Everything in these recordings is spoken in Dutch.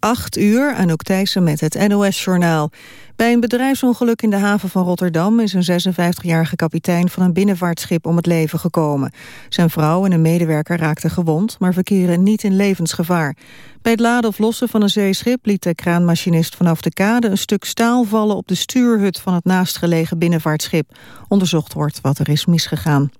8 uur, Anouk Thijssen met het NOS-journaal. Bij een bedrijfsongeluk in de haven van Rotterdam... is een 56-jarige kapitein van een binnenvaartschip om het leven gekomen. Zijn vrouw en een medewerker raakten gewond... maar verkeren niet in levensgevaar. Bij het laden of lossen van een zeeschip liet de kraanmachinist vanaf de kade... een stuk staal vallen op de stuurhut van het naastgelegen binnenvaartschip. Onderzocht wordt wat er is misgegaan.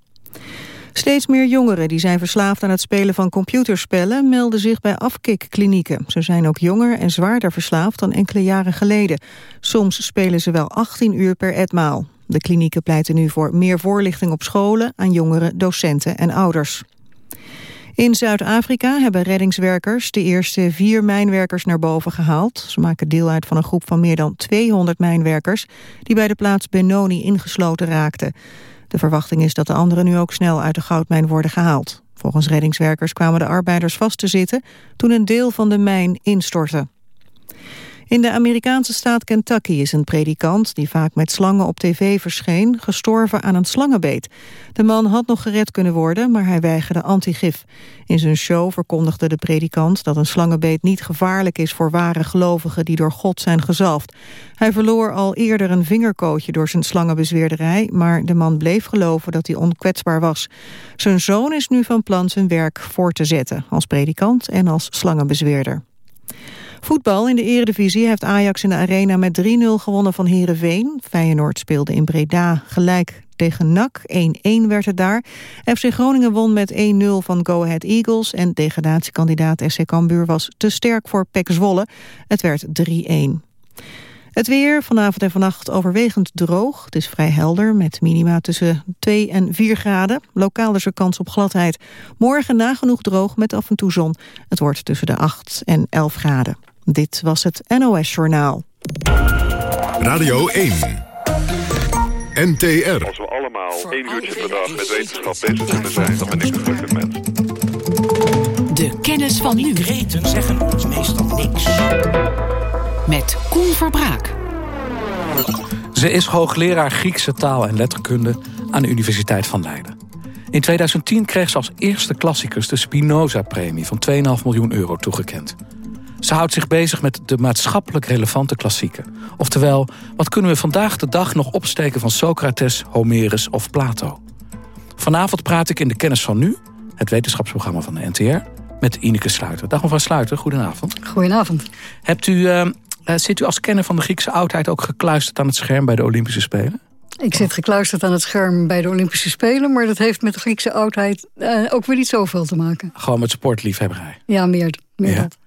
Steeds meer jongeren die zijn verslaafd aan het spelen van computerspellen... melden zich bij afkikklinieken. Ze zijn ook jonger en zwaarder verslaafd dan enkele jaren geleden. Soms spelen ze wel 18 uur per etmaal. De klinieken pleiten nu voor meer voorlichting op scholen... aan jongeren, docenten en ouders. In Zuid-Afrika hebben reddingswerkers de eerste vier mijnwerkers naar boven gehaald. Ze maken deel uit van een groep van meer dan 200 mijnwerkers... die bij de plaats Benoni ingesloten raakten. De verwachting is dat de anderen nu ook snel uit de goudmijn worden gehaald. Volgens reddingswerkers kwamen de arbeiders vast te zitten toen een deel van de mijn instortte. In de Amerikaanse staat Kentucky is een predikant... die vaak met slangen op tv verscheen, gestorven aan een slangenbeet. De man had nog gered kunnen worden, maar hij weigerde antigif. In zijn show verkondigde de predikant dat een slangenbeet niet gevaarlijk is... voor ware gelovigen die door God zijn gezalfd. Hij verloor al eerder een vingerkootje door zijn slangenbezweerderij... maar de man bleef geloven dat hij onkwetsbaar was. Zijn zoon is nu van plan zijn werk voor te zetten... als predikant en als slangenbezweerder. Voetbal in de eredivisie heeft Ajax in de arena met 3-0 gewonnen van Heerenveen. Feyenoord speelde in Breda gelijk tegen NAC. 1-1 werd het daar. FC Groningen won met 1-0 van Go Ahead Eagles... en degradatiekandidaat SC Cambuur was te sterk voor PEC Zwolle. Het werd 3-1. Het weer vanavond en vannacht overwegend droog. Het is vrij helder met minima tussen 2 en 4 graden. Lokaal is er kans op gladheid. Morgen nagenoeg droog met af en toe zon. Het wordt tussen de 8 en 11 graden. Dit was het NOS Journaal. Radio 1. NTR. Als we allemaal één uurtje per dag met wetenschap bezig kunnen zijn... dan ben ik een gelukkig mens. De kennis van nu. Kreten zeggen ons meestal niks. Met Koen Verbraak. Ze is hoogleraar Griekse taal en letterkunde aan de Universiteit van Leiden. In 2010 kreeg ze als eerste klassicus de Spinoza-premie van 2,5 miljoen euro toegekend. Ze houdt zich bezig met de maatschappelijk relevante klassieken. Oftewel, wat kunnen we vandaag de dag nog opsteken van Socrates, Homerus of Plato? Vanavond praat ik in de Kennis van Nu, het wetenschapsprogramma van de NTR, met Ineke Sluiter. Dag mevrouw Sluiter, goedenavond. Goedenavond. Hebt u, uh, zit u als kenner van de Griekse oudheid ook gekluisterd aan het scherm bij de Olympische Spelen? Ik zit gekluisterd aan het scherm bij de Olympische Spelen... maar dat heeft met de Griekse oudheid uh, ook weer niet zoveel te maken. Gewoon met sportliefhebberij? Ja, meer, meer ja. dat.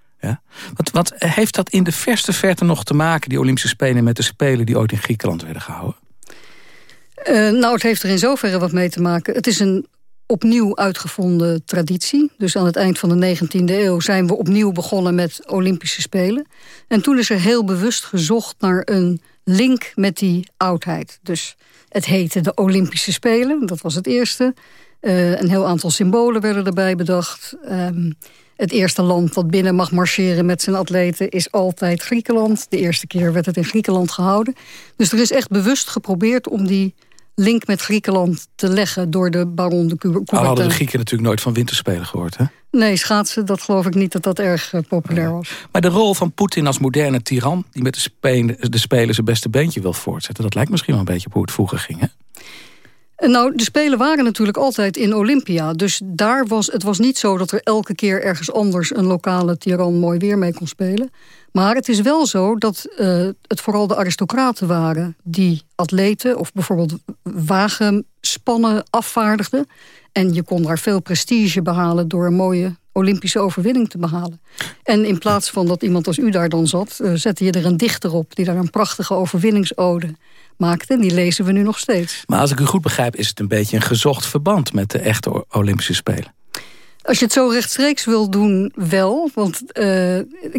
Wat, wat heeft dat in de verste verte nog te maken, die Olympische Spelen... met de Spelen die ooit in Griekenland werden gehouden? Uh, nou, het heeft er in zoverre wat mee te maken. Het is een opnieuw uitgevonden traditie. Dus aan het eind van de 19e eeuw zijn we opnieuw begonnen met Olympische Spelen. En toen is er heel bewust gezocht naar een link met die oudheid. Dus het heette de Olympische Spelen, dat was het eerste. Uh, een heel aantal symbolen werden erbij bedacht. Um, het eerste land dat binnen mag marcheren met zijn atleten is altijd Griekenland. De eerste keer werd het in Griekenland gehouden. Dus er is echt bewust geprobeerd om die link met Griekenland te leggen door de baron de Coubertin. Al hadden de Grieken natuurlijk nooit van winterspelen gehoord, hè? Nee, schaatsen, dat geloof ik niet dat dat erg uh, populair was. Maar de rol van Poetin als moderne tiran... die met de, Spelen, de Spelen zijn beste beentje wil voortzetten... dat lijkt misschien wel een beetje op hoe het vroeger ging, hè? Nou, de Spelen waren natuurlijk altijd in Olympia. Dus daar was, het was niet zo dat er elke keer ergens anders... een lokale tiran mooi weer mee kon spelen. Maar het is wel zo dat uh, het vooral de aristocraten waren... die atleten of bijvoorbeeld wagenspannen afvaardigden. En je kon daar veel prestige behalen... door een mooie Olympische overwinning te behalen. En in plaats van dat iemand als u daar dan zat... Uh, zette je er een dichter op die daar een prachtige overwinningsode maakte. Die lezen we nu nog steeds. Maar als ik u goed begrijp is het een beetje een gezocht verband... met de echte Olympische Spelen. Als je het zo rechtstreeks wil doen, wel. Want uh,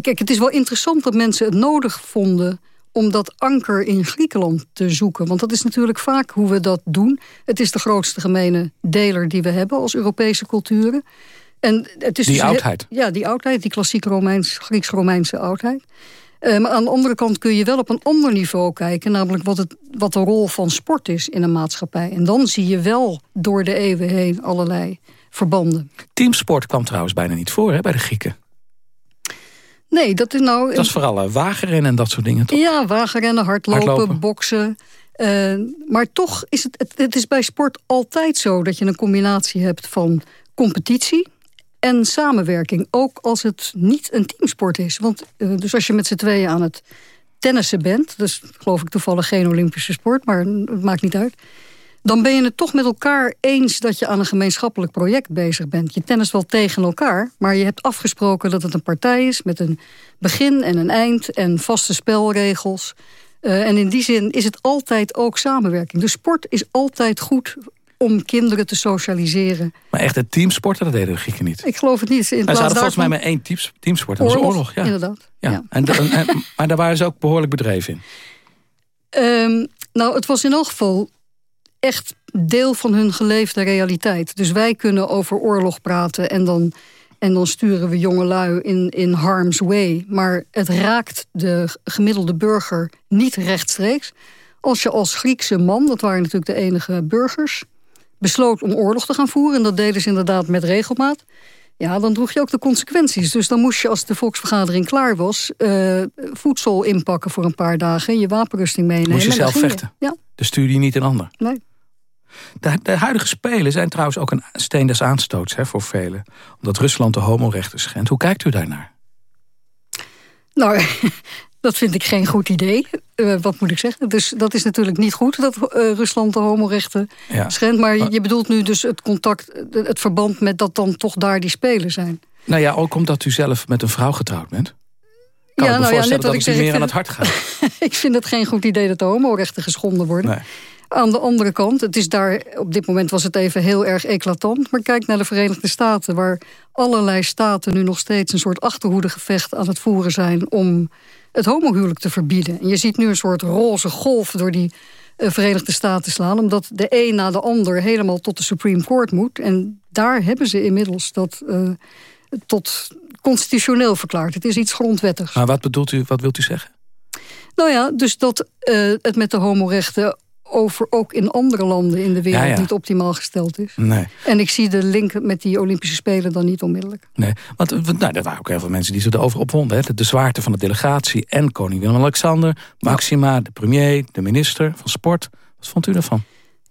kijk, het is wel interessant dat mensen het nodig vonden om dat anker in Griekenland te zoeken. Want dat is natuurlijk vaak hoe we dat doen. Het is de grootste gemene deler die we hebben als Europese culturen. En het is die dus oudheid. Ja, die oudheid, die klassieke Romeins, Grieks-Romeinse oudheid. Uh, maar aan de andere kant kun je wel op een ander niveau kijken... namelijk wat, het, wat de rol van sport is in een maatschappij. En dan zie je wel door de eeuwen heen allerlei verbanden. Teamsport kwam trouwens bijna niet voor hè, bij de Grieken. Nee, dat is nou... Dat is vooral uh, wagenrennen en dat soort dingen, toch? Ja, wagenrennen, hardlopen, Hardlopen. boksen. Uh, maar toch is het, het, het is bij sport altijd zo... dat je een combinatie hebt van competitie en samenwerking. Ook als het niet een teamsport is. Want uh, dus als je met z'n tweeën aan het tennissen bent... dus geloof ik toevallig geen Olympische sport, maar het maakt niet uit... dan ben je het toch met elkaar eens dat je aan een gemeenschappelijk project bezig bent. Je tennis wel tegen elkaar, maar je hebt afgesproken dat het een partij is... met een begin en een eind en vaste spelregels... Uh, en in die zin is het altijd ook samenwerking. De sport is altijd goed om kinderen te socialiseren. Maar echt het teamsporten, dat deden de Grieken niet. Ik geloof het niet. In ze hadden volgens mij maar één teams, teamsport. Dat was oorlog. Ja. Inderdaad. Ja. ja. En, en, maar daar waren ze ook behoorlijk bedreven in. Um, nou, het was in elk geval echt deel van hun geleefde realiteit. Dus wij kunnen over oorlog praten en dan, en dan sturen we jongelui in, in harm's way. Maar het raakt de gemiddelde burger niet rechtstreeks. Als je als Griekse man, dat waren natuurlijk de enige burgers... besloot om oorlog te gaan voeren, en dat deden ze inderdaad met regelmaat... ja, dan droeg je ook de consequenties. Dus dan moest je, als de volksvergadering klaar was... Uh, voedsel inpakken voor een paar dagen, je wapenrusting meenemen. Moest je zelf vechten? Je. Ja. Dus stuurde je niet een ander? Nee. De, de, huidige Spelen zijn trouwens ook een steen des aanstoots hè, voor velen. Omdat Rusland de homorechten schendt. Hoe kijkt u daarnaar? Nou, dat vind ik geen goed idee. Uh, wat moet ik zeggen? Dus dat is natuurlijk niet goed dat uh, Rusland de homorechten ja. schendt. Maar je, je bedoelt nu dus het contact, het verband met dat dan toch daar die spelen zijn. Nou ja, ook omdat u zelf met een vrouw getrouwd bent. Kan ja, ik me nou ja, net dat het zeg, meer aan het hart gaat. ik vind het geen goed idee dat de homorechten geschonden worden. Nee. Aan de andere kant, het is daar, op dit moment was het even heel erg eclatant. Maar kijk naar de Verenigde Staten, waar allerlei staten nu nog steeds een soort achterhoedegevecht aan het voeren zijn om het homohuwelijk te verbieden. En je ziet nu een soort roze golf door die uh, Verenigde Staten slaan, omdat de een na de ander helemaal tot de Supreme Court moet. En daar hebben ze inmiddels dat uh, tot constitutioneel verklaard. Het is iets grondwettigs. Maar wat bedoelt u, wat wilt u zeggen? Nou ja, dus dat uh, het met de homorechten over ook in andere landen in de wereld Ja, ja. niet optimaal gesteld is. Nee. En ik zie de link met die Olympische Spelen dan niet onmiddellijk. Nee, want eh, nou, er waren ook heel veel mensen die zich erover opwonden. Hè. De, de zwaarte van de delegatie en koning Willem-Alexander... Maxima, de premier, de minister van Sport. Wat vond u daarvan?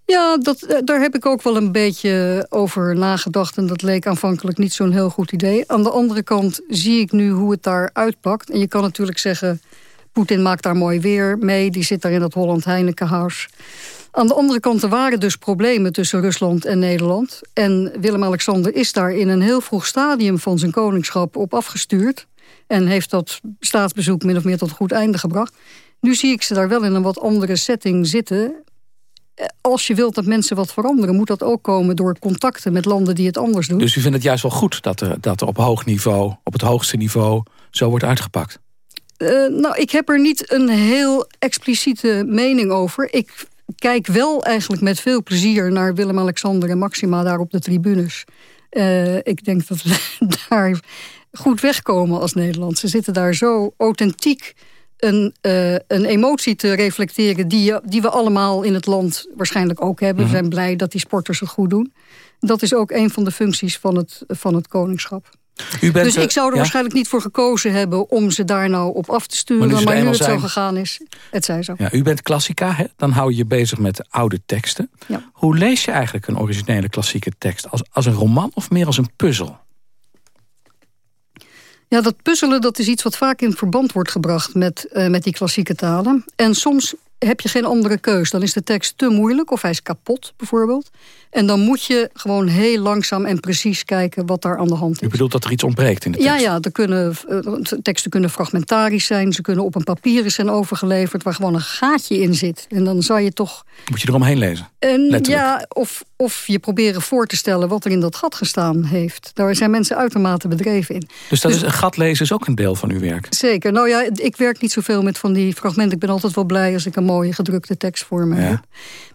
Ja, dat, eh, daar heb ik ook wel een beetje over nagedacht. En dat leek aanvankelijk niet zo'n heel goed idee. Aan de andere kant zie ik nu hoe het daar uitpakt. En je kan natuurlijk zeggen... Poetin maakt daar mooi weer mee. Die zit daar in dat Holland Heinekenhuis. Aan de andere kant er waren dus problemen tussen Rusland en Nederland. En Willem-Alexander is daar in een heel vroeg stadium van zijn koningschap op afgestuurd. En heeft dat staatsbezoek min of meer tot een goed einde gebracht. Nu zie ik ze daar wel in een wat andere setting zitten. Als je wilt dat mensen wat veranderen... moet dat ook komen door contacten met landen die het anders doen. Dus u vindt het juist wel goed dat er, dat op hoog niveau... op het hoogste niveau zo wordt uitgepakt? Uh, nou, ik heb er niet een heel expliciete mening over. Ik kijk wel eigenlijk met veel plezier naar Willem-Alexander en Maxima daar op de tribunes. Uh, ik denk dat we daar goed wegkomen als Nederland. Ze zitten daar zo authentiek een, uh, een emotie te reflecteren... Die, die we allemaal in het land waarschijnlijk ook hebben. Mm -hmm. We zijn blij dat die sporters het goed doen. Dat is ook een van de functies van het, van het koningschap. U bent, dus ik zou er ja? waarschijnlijk niet voor gekozen hebben... om ze daar nou op af te sturen. Maar nu, maar nu het zijn... zo gegaan is, het zij zo. Ja, u bent klassica, hè? dan hou je je bezig met oude teksten. Ja. Hoe lees je eigenlijk een originele klassieke tekst? Als, als een roman of meer als een puzzel? Ja, dat puzzelen dat is iets wat vaak in verband wordt gebracht met, uh, met die klassieke talen. En soms heb je geen andere keus. Dan is de tekst te moeilijk of hij is kapot bijvoorbeeld. En dan moet je gewoon heel langzaam en precies kijken wat daar aan de hand is. U bedoelt dat er iets ontbreekt in de tekst? Ja, ja er kunnen, uh, teksten kunnen fragmentarisch zijn. Ze kunnen op een papier zijn overgeleverd waar gewoon een gaatje in zit. En dan zou je toch... Moet je eromheen lezen? En, ja, of, of je proberen voor te stellen wat er in dat gat gestaan heeft. Daar zijn mensen uitermate bedreven in. Dus, dat dus, is, een gat lezen is ook een deel van uw werk? Zeker. Nou ja, ik werk niet zoveel met van die fragmenten. Ik ben altijd wel blij als ik een mooie gedrukte tekst voor me ja. heb.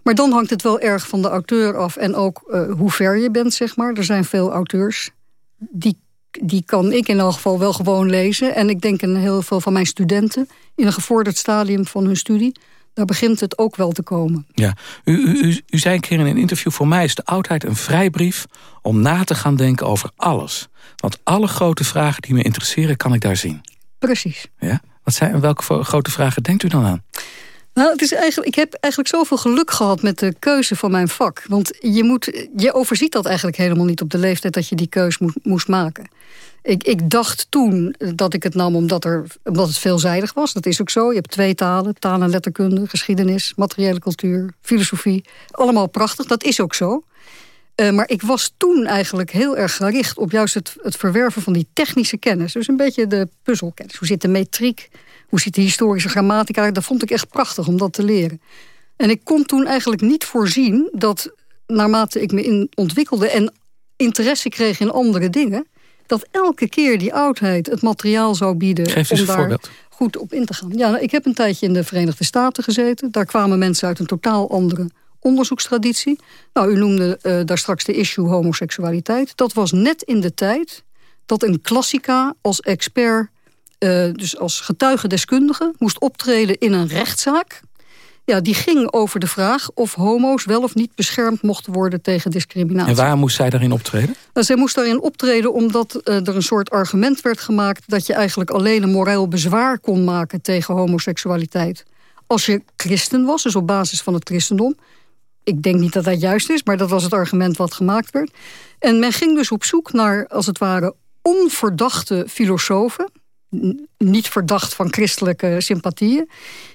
Maar dan hangt het wel erg van de auteur af. En ook uh, hoe ver je bent, zeg maar. Er zijn veel auteurs. Die, die kan ik in elk geval wel gewoon lezen. En ik denk in heel veel van mijn studenten... in een gevorderd stadium van hun studie... daar begint het ook wel te komen. Ja, u, u, u, u zei een keer in een interview... voor mij is de oudheid een vrijbrief om na te gaan denken over alles. Want alle grote vragen die me interesseren kan ik daar zien. Precies. Ja? Wat zijn, welke grote vragen denkt u dan aan? Nou, het is eigenlijk, ik heb eigenlijk zoveel geluk gehad met de keuze van mijn vak. Want je, moet, je overziet dat eigenlijk helemaal niet op de leeftijd dat je die keus moest, moest maken. Ik, ik dacht toen dat ik het nam omdat, er, omdat het veelzijdig was. Dat is ook zo. Je hebt twee talen, taal en letterkunde, geschiedenis, materiële cultuur, filosofie. Allemaal prachtig, dat is ook zo. Uh, maar ik was toen eigenlijk heel erg gericht op juist het, het verwerven van die technische kennis. Dus een beetje de puzzelkennis. Hoe zit de metriek? Hoe ziet de historische grammatica? Dat vond ik echt prachtig om dat te leren. En ik kon toen eigenlijk niet voorzien dat naarmate ik me in ontwikkelde en interesse kreeg in andere dingen, dat elke keer die oudheid het materiaal zou bieden Geef eens om daar voorbeeld. goed op in te gaan. Ja, nou, ik heb een tijdje in de Verenigde Staten gezeten. Daar kwamen mensen uit een totaal andere onderzoekstraditie. Nou, u noemde uh, daar straks de issue homoseksualiteit. Dat was net in de tijd dat een klassica als expert, uh, dus als getuigendeskundige, moest optreden in een rechtszaak. Ja, die ging over de vraag of homo's wel of niet beschermd mochten worden tegen discriminatie. En waar moest zij daarin optreden? Nou, zij moest daarin optreden omdat uh, er een soort argument werd gemaakt... dat je eigenlijk alleen een moreel bezwaar kon maken tegen homoseksualiteit. Als je christen was, dus op basis van het christendom. Ik denk niet dat dat juist is, maar dat was het argument wat gemaakt werd. En men ging dus op zoek naar, als het ware, onverdachte filosofen niet verdacht van christelijke sympathieën...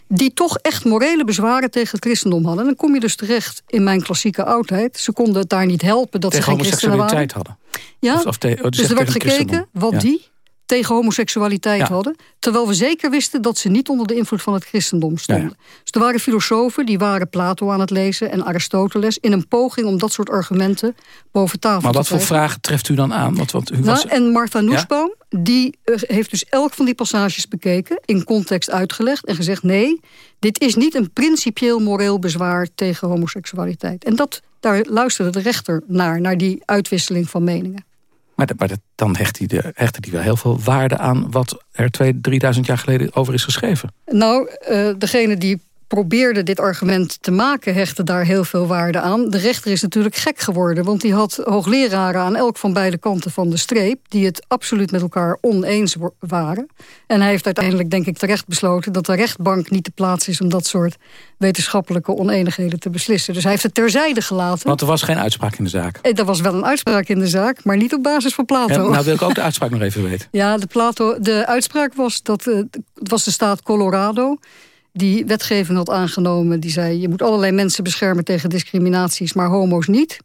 die toch echt morele bezwaren tegen het christendom hadden. En dan kom je dus terecht in mijn klassieke oudheid. Ze konden het daar niet helpen dat tegen ze geen christenen waren. hadden. Ja, of, of te, oh, dus er werd gekeken wat ja. die tegen homoseksualiteit ja. hadden. Terwijl we zeker wisten dat ze niet onder de invloed van het christendom stonden. Ja, dus er waren filosofen die waren Plato aan het lezen en Aristoteles... in een poging om dat soort argumenten boven tafel maar te wat voor krijgen. vragen treft u dan aan? Want, want u nou, was... En Martha Nussbaum, die uh, heeft dus elk van die passages bekeken... in context uitgelegd en gezegd... nee, dit is niet een principieel moreel bezwaar tegen homoseksualiteit. En dat, daar luisterde de rechter naar, naar die uitwisseling van meningen. Maar, de, dan hecht hij, de, hechtte hij wel heel veel waarde aan... wat er 2.000, 3.000 jaar geleden over is geschreven. Nou, uh, degene die probeerde dit argument te maken... hechtte daar heel veel waarde aan. De rechter is natuurlijk gek geworden... want die had hoogleraren aan elk van beide kanten van de streep... die het absoluut met elkaar oneens waren. En hij heeft uiteindelijk, denk ik, terecht besloten... dat de rechtbank niet de plaats is om dat soort wetenschappelijke oneenigheden te beslissen. Dus hij heeft het terzijde gelaten. Want er was geen uitspraak in de zaak. Er was wel een uitspraak in de zaak, maar niet op basis van Plato. Ja, nou wil ik ook de uitspraak nog even weten. Ja, de, Plato, de uitspraak was dat uh, het was de staat Colorado die wetgeving had aangenomen. Die zei, je moet allerlei mensen beschermen tegen discriminaties... maar homo's niet.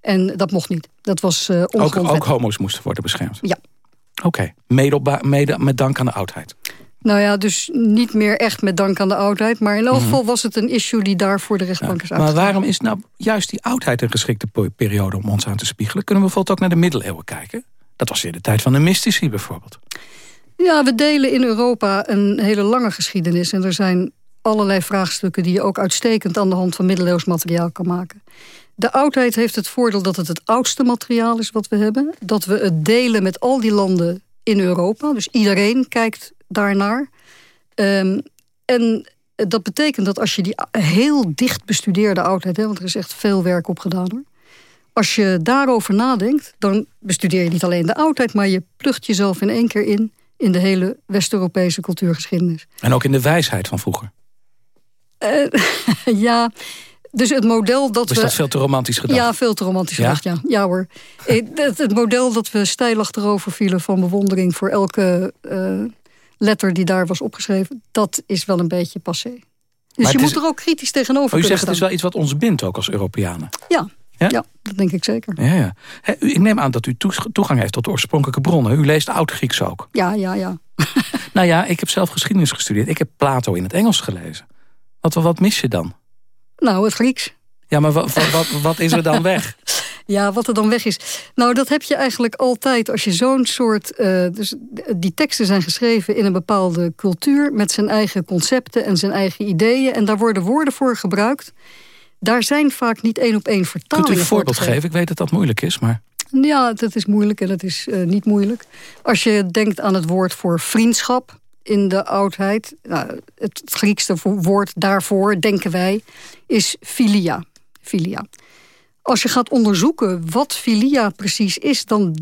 En dat mocht niet. Dat was uh, ook, ook homo's moesten worden beschermd? Ja. Oké, okay. mede, mede met dank aan de oudheid. Nou ja, dus niet meer echt met dank aan de oudheid. Maar in elk geval mm -hmm. was het een issue die daar voor de rechtbank is ja, Maar waarom is nou juist die oudheid een geschikte periode om ons aan te spiegelen? Kunnen we bijvoorbeeld ook naar de middeleeuwen kijken? Dat was weer de tijd van de mystici bijvoorbeeld. Ja, we delen in Europa een hele lange geschiedenis. En er zijn allerlei vraagstukken die je ook uitstekend aan de hand van middeleeuws materiaal kan maken. De oudheid heeft het voordeel dat het het oudste materiaal is wat we hebben. Dat we het delen met al die landen in Europa. Dus iedereen kijkt daarnaar. Um, en dat betekent dat als je die heel dicht bestudeerde oudheid... Hè, want er is echt veel werk op gedaan hoor. Als je daarover nadenkt, dan bestudeer je niet alleen de oudheid... maar je plucht jezelf in één keer in in de hele West-Europese cultuurgeschiedenis. En ook in de wijsheid van vroeger? Uh, ja, dus het model dat of is we... dat veel te romantisch gedacht? Ja, veel te romantisch ja? gedacht, ja. Ja hoor. het, het, model dat we stijl achterover vielen van bewondering... voor elke uh, letter die daar was opgeschreven... dat is wel een beetje passé. Dus maar je moet is... er ook kritisch tegenover maar u kunnen zegt het is wel iets wat ons bindt ook als Europeanen. Ja, ja? ja, dat denk ik zeker. Ja, ja. He, ik neem aan dat u toegang heeft tot de oorspronkelijke bronnen. U leest Oud-Grieks ook. Ja, ja, ja. nou ja, ik heb zelf geschiedenis gestudeerd. Ik heb Plato in het Engels gelezen. Wat, wat mis je dan? Nou, het Grieks. Ja, maar wat, wat, wat, wat is er dan weg? Ja, wat er dan weg is. Nou, dat heb je eigenlijk altijd als je zo'n soort... Uh, dus die teksten zijn geschreven in een bepaalde cultuur... met zijn eigen concepten en zijn eigen ideeën. En daar worden woorden voor gebruikt daar zijn vaak niet één op één vertalingen Kunt u een voorbeeld geven? Ik weet dat dat moeilijk is, maar... Ja, dat is moeilijk en dat is uh, niet moeilijk. Als je denkt aan het woord voor vriendschap in de oudheid... Nou, het Griekse woord daarvoor, denken wij, is filia. filia. Als je gaat onderzoeken wat filia precies is... dan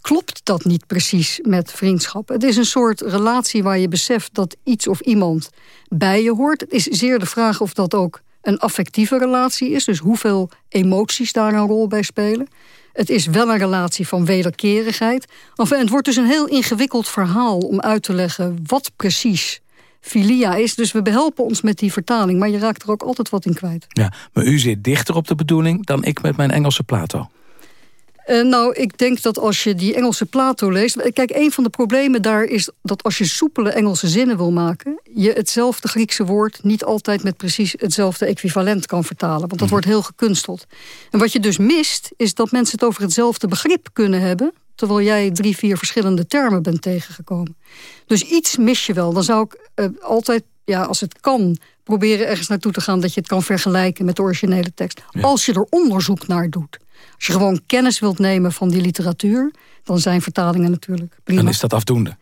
klopt dat niet precies met vriendschap. Het is een soort relatie waar je beseft dat iets of iemand bij je hoort. Het is zeer de vraag of dat ook een affectieve relatie is. Dus hoeveel emoties daar een rol bij spelen. Het is wel een relatie van wederkerigheid. Enfin, het wordt dus een heel ingewikkeld verhaal om uit te leggen wat precies filia is. Dus we behelpen ons met die vertaling. Maar je raakt er ook altijd wat in kwijt. Ja, maar u zit dichter op de bedoeling dan ik met mijn Engelse Plato. Uh, nou, ik denk dat als je die Engelse Plato leest... Kijk, een van de problemen daar is dat als je soepele Engelse zinnen wil maken... je hetzelfde Griekse woord niet altijd met precies hetzelfde equivalent kan vertalen. Want dat mhm. wordt heel gekunsteld. En wat je dus mist, is dat mensen het over hetzelfde begrip kunnen hebben... terwijl jij drie, vier verschillende termen bent tegengekomen. Dus iets mis je wel. Dan zou ik uh, altijd, ja, als het kan proberen ergens naartoe te gaan... dat je het kan vergelijken met de originele tekst. Als je er onderzoek naar doet. Als je gewoon kennis wilt nemen van die literatuur... dan zijn vertalingen natuurlijk prima. Dan is dat afdoende?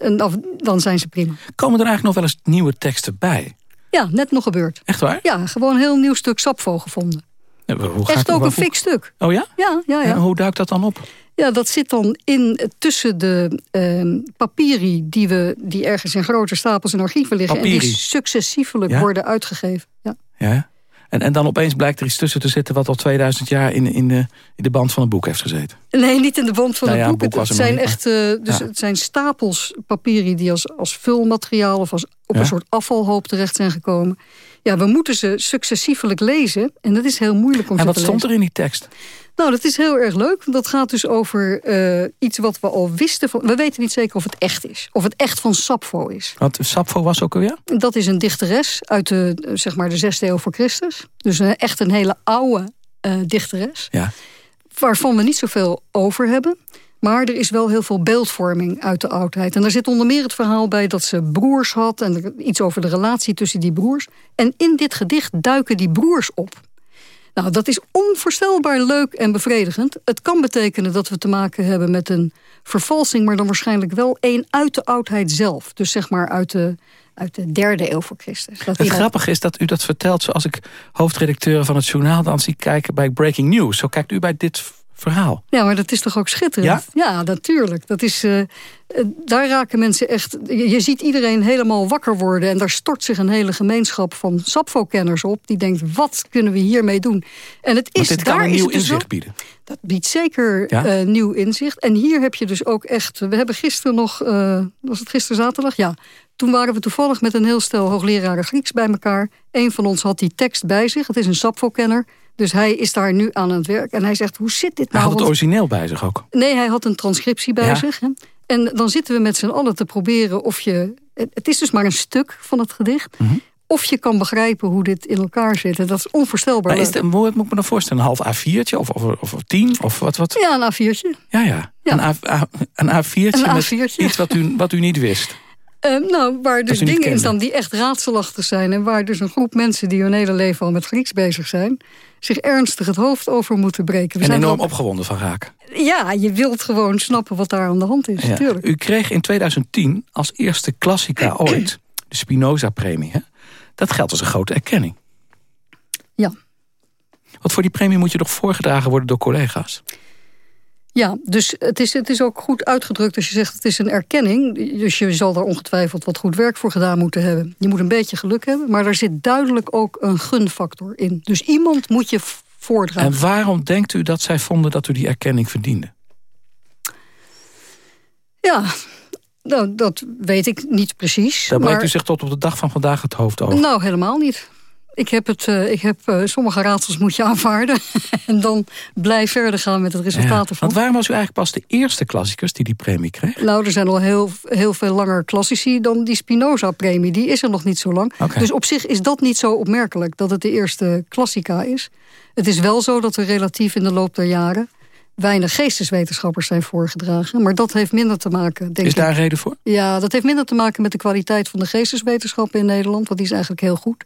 En dan zijn ze prima. Komen er eigenlijk nog wel eens nieuwe teksten bij? Ja, net nog gebeurd. Echt waar? Ja, gewoon een heel nieuw stuk Sapfo gevonden. hoe Echt ook een fik stuk. Oh ja? Ja, ja, ja. En hoe duikt dat dan op? Ja, dat zit dan in tussen de uh, papieri die, we, die ergens in grote stapels in archieven liggen... Papiri. en die successievelijk worden uitgegeven. Ja. ja. En, en dan opeens blijkt er iets tussen te zitten... wat al 2000 jaar in, in, de, in de band van het boek heeft gezeten. Nee, niet in de band van nou het boek. boek het, zijn echt, uh, dus het zijn stapels papieren die als, als vulmateriaal... of als, op een soort afvalhoop terecht zijn gekomen. Ja, we moeten ze successievelijk lezen. En dat is heel moeilijk om en te lezen. En wat stond er in die tekst? Nou, dat is heel erg leuk. Dat gaat dus over uh, iets wat we al wisten. Van, we weten niet zeker of het echt is. Of het echt van Sappho is. Want Sappho was ook alweer? Dat is een dichteres uit de, zeg maar de 6e eeuw voor Christus. Dus een, echt een hele oude uh, dichteres. Ja. Waarvan we niet zoveel over hebben. Maar er is wel heel veel beeldvorming uit de oudheid. En daar zit onder meer het verhaal bij dat ze broers had... en iets over de relatie tussen die broers. En in dit gedicht duiken die broers op. Nou, dat is onvoorstelbaar leuk en bevredigend. Het kan betekenen dat we te maken hebben met een vervalsing... maar dan waarschijnlijk wel één uit de oudheid zelf. Dus zeg maar uit de, uit de derde eeuw voor Christus. Dat het grappige is dat u dat vertelt zoals ik hoofdredacteur van het journaal... dan zie kijken bij Breaking News. Zo kijkt u bij dit verhaal. Ja, maar dat is toch ook schitterend? Ja, ja natuurlijk. Dat is, uh, daar raken mensen echt... Je, ziet iedereen helemaal wakker worden... en daar stort zich een hele gemeenschap van Sapfo-kenners op... die denkt, wat kunnen we hiermee doen? En het is, dit daar kan een nieuw dus inzicht bieden. Dat biedt zeker ja? uh, nieuw inzicht. En hier heb je dus ook echt... We hebben gisteren nog... Uh, was het gisteren zaterdag? Ja. Toen waren we toevallig met een heel stel hoogleraren Grieks bij elkaar. Een van ons had die tekst bij zich. Het is een Sapfo-kenner... Dus hij is daar nu aan het werk. En hij zegt, hoe zit dit nou? Hij had het origineel bij zich ook. Nee, hij had een transcriptie bij Ja. zich. Hè? En dan zitten we met z'n allen te proberen of je... Het is dus maar een stuk van het gedicht. Mhm. Of je kan begrijpen hoe dit in elkaar zit. En dat is onvoorstelbaar Maar is het, moet ik me dan voorstellen? Een half A4'tje of, of, of tien? Of wat, wat? Ja, een A4'tje. Ja, ja. Ja. Een, A, een A4'tje Een met A4'tje. iets wat u, wat u niet wist. Eh, nou, waar dus dingen in staan die echt raadselachtig zijn... en waar dus een groep mensen die hun hele leven al met Grieks bezig zijn... zich ernstig het hoofd over moeten breken. We En zijn enorm opgewonden van raken. Ja, je wilt gewoon snappen wat daar aan de hand is, Ja. natuurlijk. U kreeg in 2010 als eerste klassica ooit de Spinoza-premie. Dat geldt als een grote erkenning. Ja. Want voor die premie moet je toch voorgedragen worden door collega's? Ja, dus het is, het is ook goed uitgedrukt als je zegt het is een erkenning. Dus je zal daar ongetwijfeld wat goed werk voor gedaan moeten hebben. Je moet een beetje geluk hebben, maar er zit duidelijk ook een gunfactor in. Dus iemand moet je voordragen. En waarom denkt u dat zij vonden dat u die erkenning verdiende? Ja, nou, dat weet ik niet precies. Daar breekt maar, u zich tot op de dag van vandaag het hoofd over. Nou, helemaal niet. Ik heb, het, eh, ik heb eh, sommige raadsels moet je aanvaarden. en dan blijf verder gaan met het resultaat Ja, ervan. Want waarom was u eigenlijk pas de eerste klassicus die die premie kreeg? Nou, er zijn al heel, heel veel langer klassici dan die Spinoza-premie. Die is er nog niet zo lang. Dus op zich is dat niet zo opmerkelijk dat het de eerste klassica is. Het is wel zo dat er relatief in de loop der jaren... weinig geesteswetenschappers zijn voorgedragen. Maar dat heeft minder te maken, denk Is daar reden voor? Ja, dat heeft minder te maken met de kwaliteit van de geesteswetenschappen in Nederland. Want die is eigenlijk heel goed.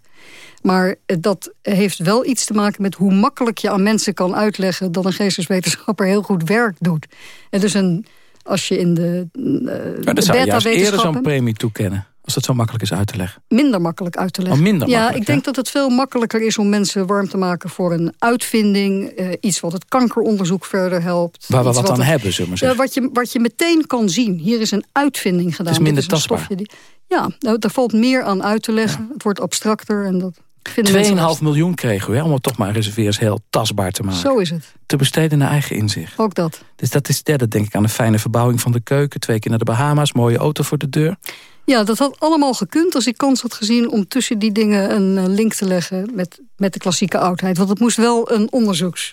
Maar eh, dat heeft wel iets te maken met hoe makkelijk je aan mensen kan uitleggen... dat een geesteswetenschapper heel goed werk doet. En dus een, als je in de, uh, Maar de dan zou je juist eerder zo'n premie toekennen. Als dat zo makkelijk is uit te leggen. Minder makkelijk uit te leggen. Oh, minder ja, ik denk ja. dat het veel makkelijker is om mensen warm te maken voor een uitvinding. eh, iets wat het kankeronderzoek verder helpt. Waar we iets wat aan het- hebben, zullen we zeggen. wat, je, wat je meteen kan zien. Hier is een uitvinding gedaan. Het is minder tastbaar. Die, ja, nou, daar valt meer aan uit te leggen. Het wordt abstracter. En dat vinden 2,5 mensen lastig. miljoen kregen we, hè, om het toch maar eens heel tastbaar te maken. Zo is het. Te besteden naar eigen inzicht. Ook dat. Dus dat is derde, denk ik, aan de fijne verbouwing van de keuken. Twee keer naar de Bahama's, mooie auto voor de deur. Ja, dat had allemaal gekund als ik kans had gezien... om tussen die dingen een eh, link te leggen met, met de klassieke oudheid. Want het moest wel een onderzoeks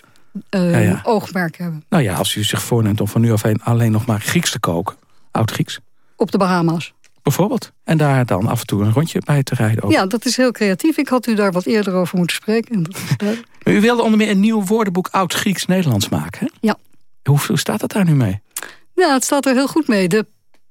eh, Ja, ja. oogmerk hebben. Nou ja, als u zich voorneemt om van nu af heen alleen nog maar Grieks te koken. Oud-Grieks, Op de Bahama's. bijvoorbeeld. En daar dan af en toe een rondje bij te rijden. Ook. Ja, dat is heel creatief. Ik had u daar wat eerder over moeten spreken. Maar u wilde onder meer een nieuw woordenboek Oud-Grieks-Nederlands maken, hè? Ja. Hoe, hoe staat dat daar nu mee? ja, het staat er heel goed mee. De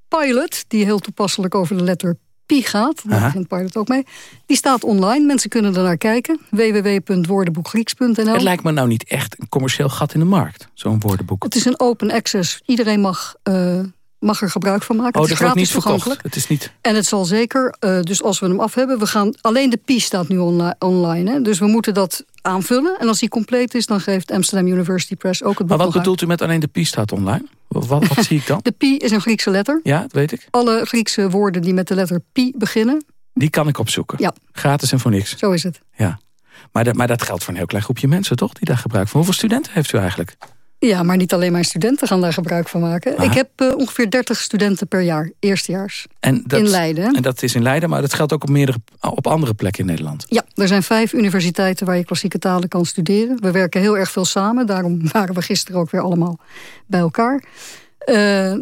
pilot, die heel toepasselijk over de letter pi gaat... daar begint pilot ook mee... die staat online. Mensen kunnen er naar kijken. www.woordenboekgrieks.nl Het lijkt me nou niet echt een commercieel gat in de markt, zo'n woordenboek. Het is een open access. Iedereen mag, eh, mag er gebruik van maken. oh, het dat is niet gratis verkocht. toegankelijk. Het is niet... En het zal zeker, eh, dus als we hem af hebben... We gaan, alleen de pi staat nu onli- online. Hè? Dus we moeten dat aanvullen. En als die compleet is, dan geeft Amsterdam University Press ook het boek Maar wat uit. bedoelt u met alleen de pi staat online? Wat, wat, wat zie ik dan? De pi is een Griekse letter. Ja, dat weet ik. Alle Griekse woorden die met de letter pi beginnen. Die kan ik opzoeken. Ja. Gratis en voor niks. Zo is het. Ja. Maar, dat, maar dat geldt voor een heel klein groepje mensen, toch? Die daar gebruik van. Hoeveel studenten heeft u eigenlijk? Ja, maar niet alleen mijn studenten gaan daar gebruik van maken. Aha. Ik heb eh, ongeveer 30 studenten per jaar, eerstejaars. En dat, In Leiden. En dat is in Leiden, maar dat geldt ook op, meerdere, op andere plekken in Nederland. Ja, er zijn vijf universiteiten waar je klassieke talen kan studeren. We werken heel erg veel samen. Daarom waren we gisteren ook weer allemaal bij elkaar. Eh,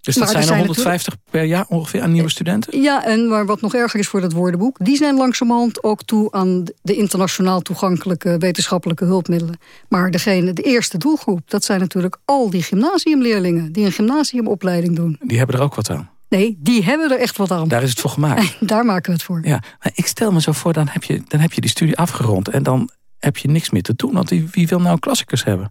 Dus dat zijn er zijn 150 per jaar ongeveer aan nieuwe studenten? ja, en maar wat nog erger is voor dat woordenboek... die zijn langzamerhand ook toe aan de internationaal toegankelijke wetenschappelijke hulpmiddelen. Maar degene, de eerste doelgroep, dat zijn natuurlijk al die gymnasiumleerlingen... die een gymnasiumopleiding doen. Die hebben er ook wat aan. Nee, die hebben er echt wat aan. Daar is het voor gemaakt. Daar maken we het voor. Ja, maar ik stel me zo voor, dan heb, je, dan heb je die studie afgerond... en dan heb je niks meer te doen. Want wie, wie wil nou klassicus hebben?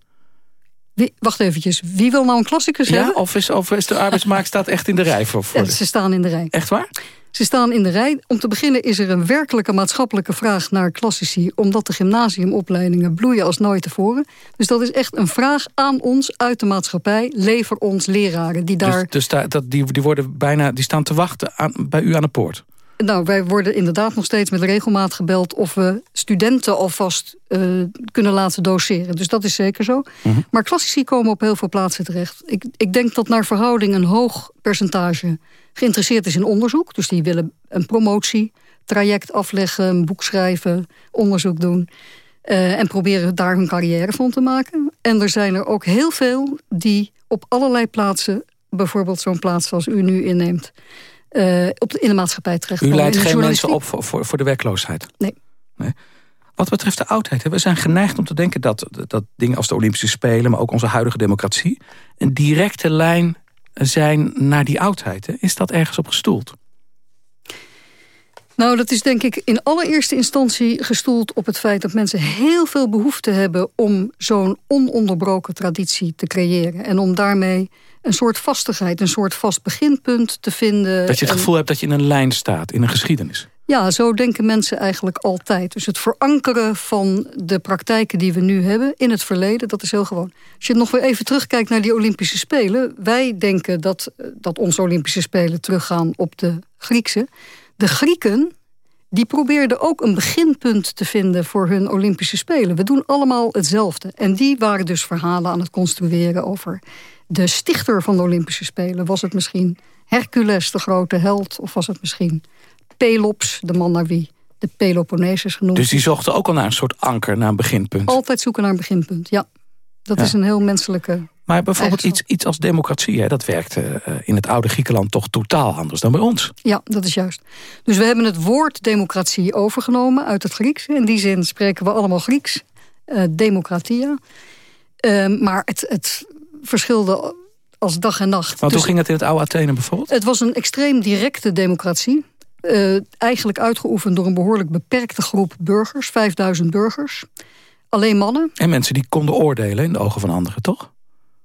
Wie, wacht eventjes, wie wil nou een klassicus Ja, hebben? of is, of is de arbeidsmarkt staat echt in de rij voor, voor Ja, de- ze staan in de rij. Echt waar? Ze staan in de rij. Om te beginnen is er een werkelijke maatschappelijke vraag naar klassici... omdat de gymnasiumopleidingen bloeien als nooit tevoren. Dus dat is echt een vraag aan ons uit de maatschappij. Lever ons leraren die daar... Dus, dus daar, dat, die, die, worden bijna, die staan te wachten aan, bij u aan de poort. Nou, wij worden inderdaad nog steeds met regelmaat gebeld... of we studenten alvast eh, kunnen laten doseren. Dus dat is zeker zo. Mhm. Maar klassici komen op heel veel plaatsen terecht. Ik, ik denk dat naar verhouding een hoog percentage geïnteresseerd is in onderzoek. Dus die willen een promotie, traject afleggen, een boek schrijven, onderzoek doen. eh, en proberen daar hun carrière van te maken. En er zijn er ook heel veel die op allerlei plaatsen... bijvoorbeeld zo'n plaats zoals u nu inneemt... eh, op de, in de maatschappij terecht. U leidt geen mensen op voor, voor, voor de werkloosheid? Nee. nee. Wat betreft de oudheid, we zijn geneigd om te denken... Dat, dat dingen als de Olympische Spelen, maar ook onze huidige democratie... een directe lijn zijn naar die oudheid. Hè. Is dat ergens op gestoeld? Nou, dat is denk ik in allereerste instantie gestoeld op het feit... dat mensen heel veel behoefte hebben om zo'n ononderbroken traditie te creëren. En om daarmee een soort vastigheid, een soort vast beginpunt te vinden. Dat je het En- gevoel hebt dat je in een lijn staat, in een geschiedenis. Ja, zo denken mensen eigenlijk altijd. Dus het verankeren van de praktijken die we nu hebben in het verleden, dat is heel gewoon. Als je nog weer even terugkijkt naar die Olympische Spelen. Wij denken dat, dat onze Olympische Spelen teruggaan op de Griekse. De Grieken, die probeerden ook een beginpunt te vinden voor hun Olympische Spelen. We doen allemaal hetzelfde. En die waren dus verhalen aan het construeren over de stichter van de Olympische Spelen. Was het misschien Hercules, de grote held? Of was het misschien Pelops, de man naar wie de Peloponnesus genoemd Dus die zochten ook al naar een soort anker, naar een beginpunt. Altijd zoeken naar een beginpunt, ja. Dat Ja. is een heel menselijke... Maar bijvoorbeeld iets, iets als democratie, hè, dat werkt eh, in het oude Griekenland toch totaal anders dan bij ons. Ja, dat is juist. Dus we hebben het woord democratie overgenomen uit het Grieks. In die zin spreken we allemaal Grieks. eh, democratia. Ehm, maar het, het verschilde als dag en nacht. Want Dus hoe ging het in het oude Athene bijvoorbeeld? Het was een extreem directe democratie. eh, eigenlijk uitgeoefend door een behoorlijk beperkte groep burgers. 5000 burgers. Alleen mannen. En mensen die konden oordelen in de ogen van anderen, toch?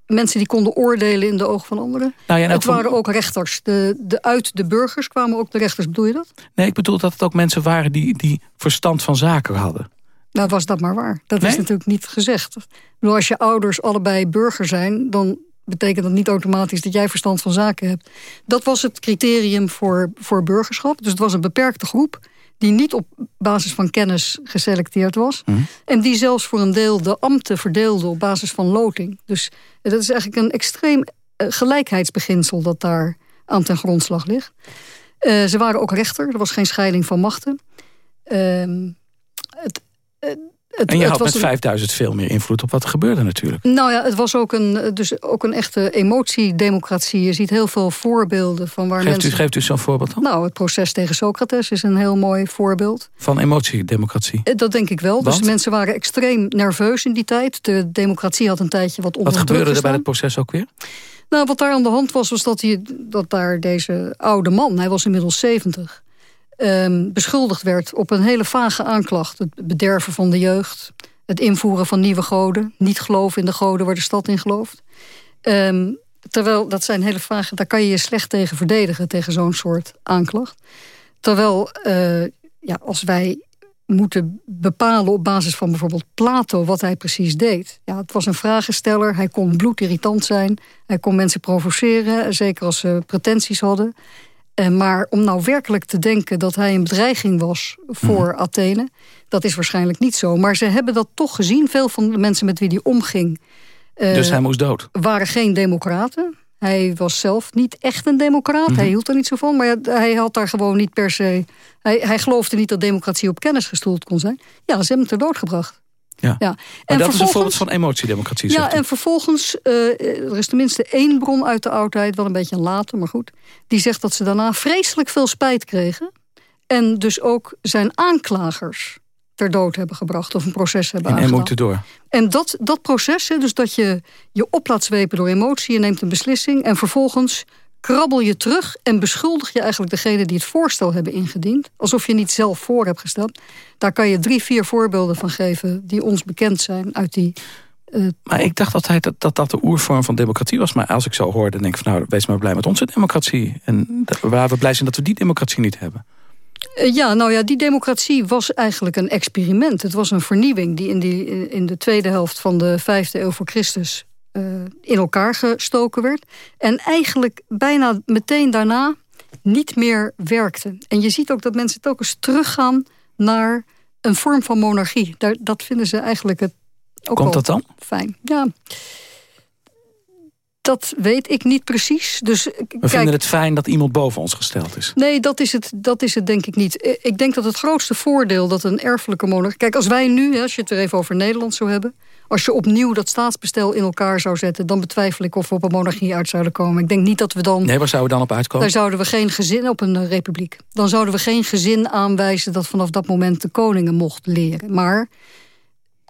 mensen die konden oordelen in de ogen van anderen. Nou ja, het van- waren ook rechters. De, de, uit de burgers kwamen ook de rechters. Bedoel je dat? Nee, ik bedoel dat het ook mensen waren die, die verstand van zaken hadden. Nou, was dat maar waar. Dat Nee? is natuurlijk niet gezegd. Bedoel, als je ouders allebei burger zijn... dan betekent dat niet automatisch dat jij verstand van zaken hebt. Dat was het criterium voor, voor burgerschap. Dus het was een beperkte groep die niet op basis van kennis geselecteerd was. Mhm. En die zelfs voor een deel de ambten verdeelde op basis van loting. Dus dat is eigenlijk een extreem eh, gelijkheidsbeginsel... dat daar aan ten grondslag ligt. Eh, ze waren ook rechter, er was geen scheiding van machten. Ehm, het, eh, het, En je had met een- 5000 veel meer invloed op wat er gebeurde natuurlijk. nou ja, het was ook een, dus ook een echte emotiedemocratie. Je ziet heel veel voorbeelden van waar Geeft u, mensen... geeft u zo'n voorbeeld dan? Nou, het proces tegen Socrates is een heel mooi voorbeeld. Van emotiedemocratie. Eh, Dat denk ik wel. Dus Want? mensen waren extreem nerveus in die tijd. De democratie had een tijdje wat onder Wat gebeurde er bij het proces ook weer? Nou, wat daar aan de hand was, was dat, hij, dat daar deze oude man, hij was inmiddels 70, ehm, beschuldigd werd op een hele vage aanklacht. Het bederven van de jeugd, het invoeren van nieuwe goden, niet geloven in de goden waar de stad in gelooft. Ehm, terwijl, dat zijn hele vage, daar kan je je slecht tegen verdedigen, tegen zo'n soort aanklacht. Terwijl, eh, ja, als wij moeten bepalen op basis van bijvoorbeeld Plato wat hij precies deed. Ja, het was een vragensteller, hij kon bloedirritant zijn, hij kon mensen provoceren, zeker als ze pretenties hadden. Eh, maar om nou werkelijk te denken dat hij een bedreiging was voor Athene, dat is waarschijnlijk niet zo. Maar ze hebben dat toch gezien. Veel van de mensen met wie hij omging eh, dus hij moest dood. waren geen democraten. Hij was zelf niet echt een democraat. Mhm. Hij hield er niet zo van. Maar hij had daar gewoon niet per se... Hij, hij geloofde niet dat democratie op kennis gestoeld kon zijn. Ja, ze hebben hem ter dood gebracht. Ja. Ja. Maar En dat is een voorbeeld van emotiedemocratie, ja, en vervolgens, eh, er is tenminste één bron uit de oudheid... wel een beetje een late, maar goed... die zegt dat ze daarna vreselijk veel spijt kregen... en dus ook zijn aanklagers ter dood hebben gebracht... of een proces hebben En aangedaan. moet erdoor. En dat, dat proces, dus dat je je op laat zwepen door emotie... je neemt een beslissing en vervolgens krabbel je terug... en beschuldig je eigenlijk degene die het voorstel hebben ingediend... alsof je niet zelf voor hebt gesteld. Daar kan je drie, vier voorbeelden van geven... die ons bekend zijn uit die... eh, Maar ik dacht altijd dat, dat dat de oervorm van democratie was. Maar als ik zo hoor, dan denk ik van nou, wees maar blij met onze democratie. En waar we blij zijn dat we die democratie niet hebben. Eh, Ja, nou ja, die democratie was eigenlijk een experiment. Het was een vernieuwing die in, die, in de tweede helft van de vijfde eeuw voor Christus eh, in elkaar gestoken werd. En eigenlijk bijna meteen daarna niet meer werkte. En je ziet ook dat mensen telkens teruggaan naar een vorm van monarchie. Daar, dat vinden ze eigenlijk het ook Komt dat dan? fijn. Ja, dat weet ik niet precies. Dus We kijk, vinden het fijn dat iemand boven ons gesteld is. Nee, dat is, het, dat is het denk ik niet. Eh, Ik denk dat het grootste voordeel dat een erfelijke monarchie... Kijk, als wij nu, als je het er even over Nederland zou hebben... als je opnieuw dat staatsbestel in elkaar zou zetten... dan betwijfel ik of we op een monarchie uit zouden komen. Ik denk niet dat we dan... Nee, waar zouden we dan op uitkomen? Daar zouden we geen gezin op een eh, republiek. Dan zouden we geen gezin aanwijzen dat vanaf dat moment de koningen mocht leren. Maar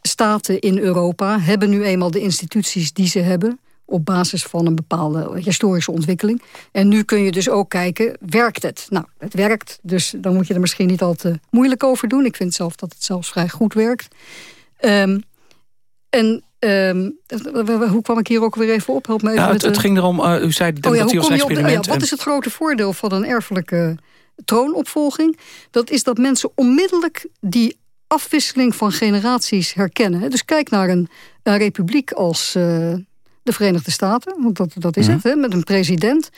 staten in Europa hebben nu eenmaal de instituties die ze hebben op basis van een bepaalde historische ontwikkeling. En nu kun je dus ook kijken, werkt het? Nou, het werkt, dus dan moet je er misschien niet al te moeilijk over doen. Ik vind zelf dat het zelfs vrij goed werkt. Ehm, en ehm, hoe kwam ik hier ook weer even op? Help me even Ja, het, het de- ging erom, uh, u zei de Oh ja, democratie een je op de- oh ja, wat is het grote voordeel van een erfelijke troonopvolging? Dat is dat mensen onmiddellijk die afwisseling van generaties herkennen. Dus kijk naar een, een republiek als eh, de Verenigde Staten, want dat, dat is Mhm. het, hè, met een president.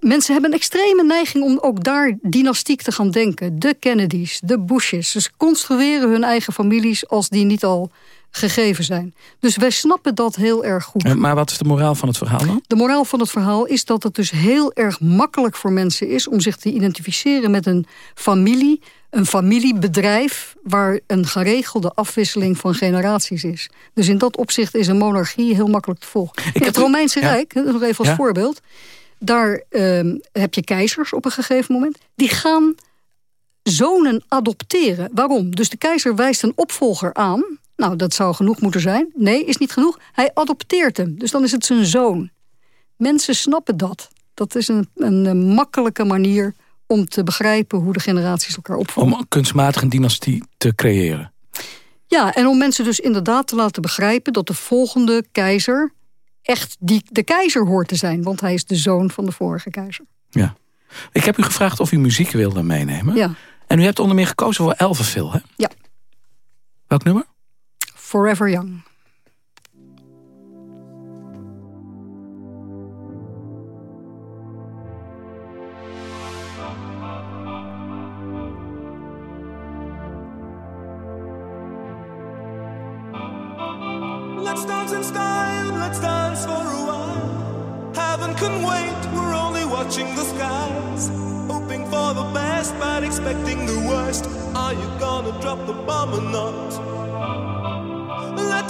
Mensen hebben een extreme neiging om ook daar dynastiek te gaan denken. De Kennedys, de Bushes. Ze construeren hun eigen families als die niet al gegeven zijn. Dus wij snappen dat heel erg goed. Maar wat is de moraal van het verhaal dan? De moraal van het verhaal is dat het dus heel erg makkelijk voor mensen is... om zich te identificeren met een familie, een familiebedrijf... waar een geregelde afwisseling van generaties is. Dus in dat opzicht is een monarchie heel makkelijk te volgen. het Romeinse ja. Rijk, nog even als Ja. voorbeeld... daar ehm, heb je keizers op een gegeven moment... die gaan zonen adopteren. Waarom? Dus de keizer wijst een opvolger aan. Nou, dat zou genoeg moeten zijn. Nee, is niet genoeg. Hij adopteert hem. Dus dan is het zijn zoon. Mensen snappen dat. Dat is een, een, makkelijke manier om te begrijpen hoe de generaties elkaar opvolgen. Om kunstmatig een dynastie te creëren. Ja, en om mensen dus inderdaad te laten begrijpen dat de volgende keizer echt die, de keizer hoort te zijn. Want hij is de zoon van de vorige keizer. Ja. Ik heb u gevraagd of u muziek wilde meenemen. Ja. En u hebt onder meer gekozen voor Elvenville, hè? Ja. Welk nummer? Forever Young. Let's dance in style, let's dance for a while. Heaven can wait, we're only watching the skies. Hoping for the best, but expecting the worst. Are you gonna drop the bomb or not?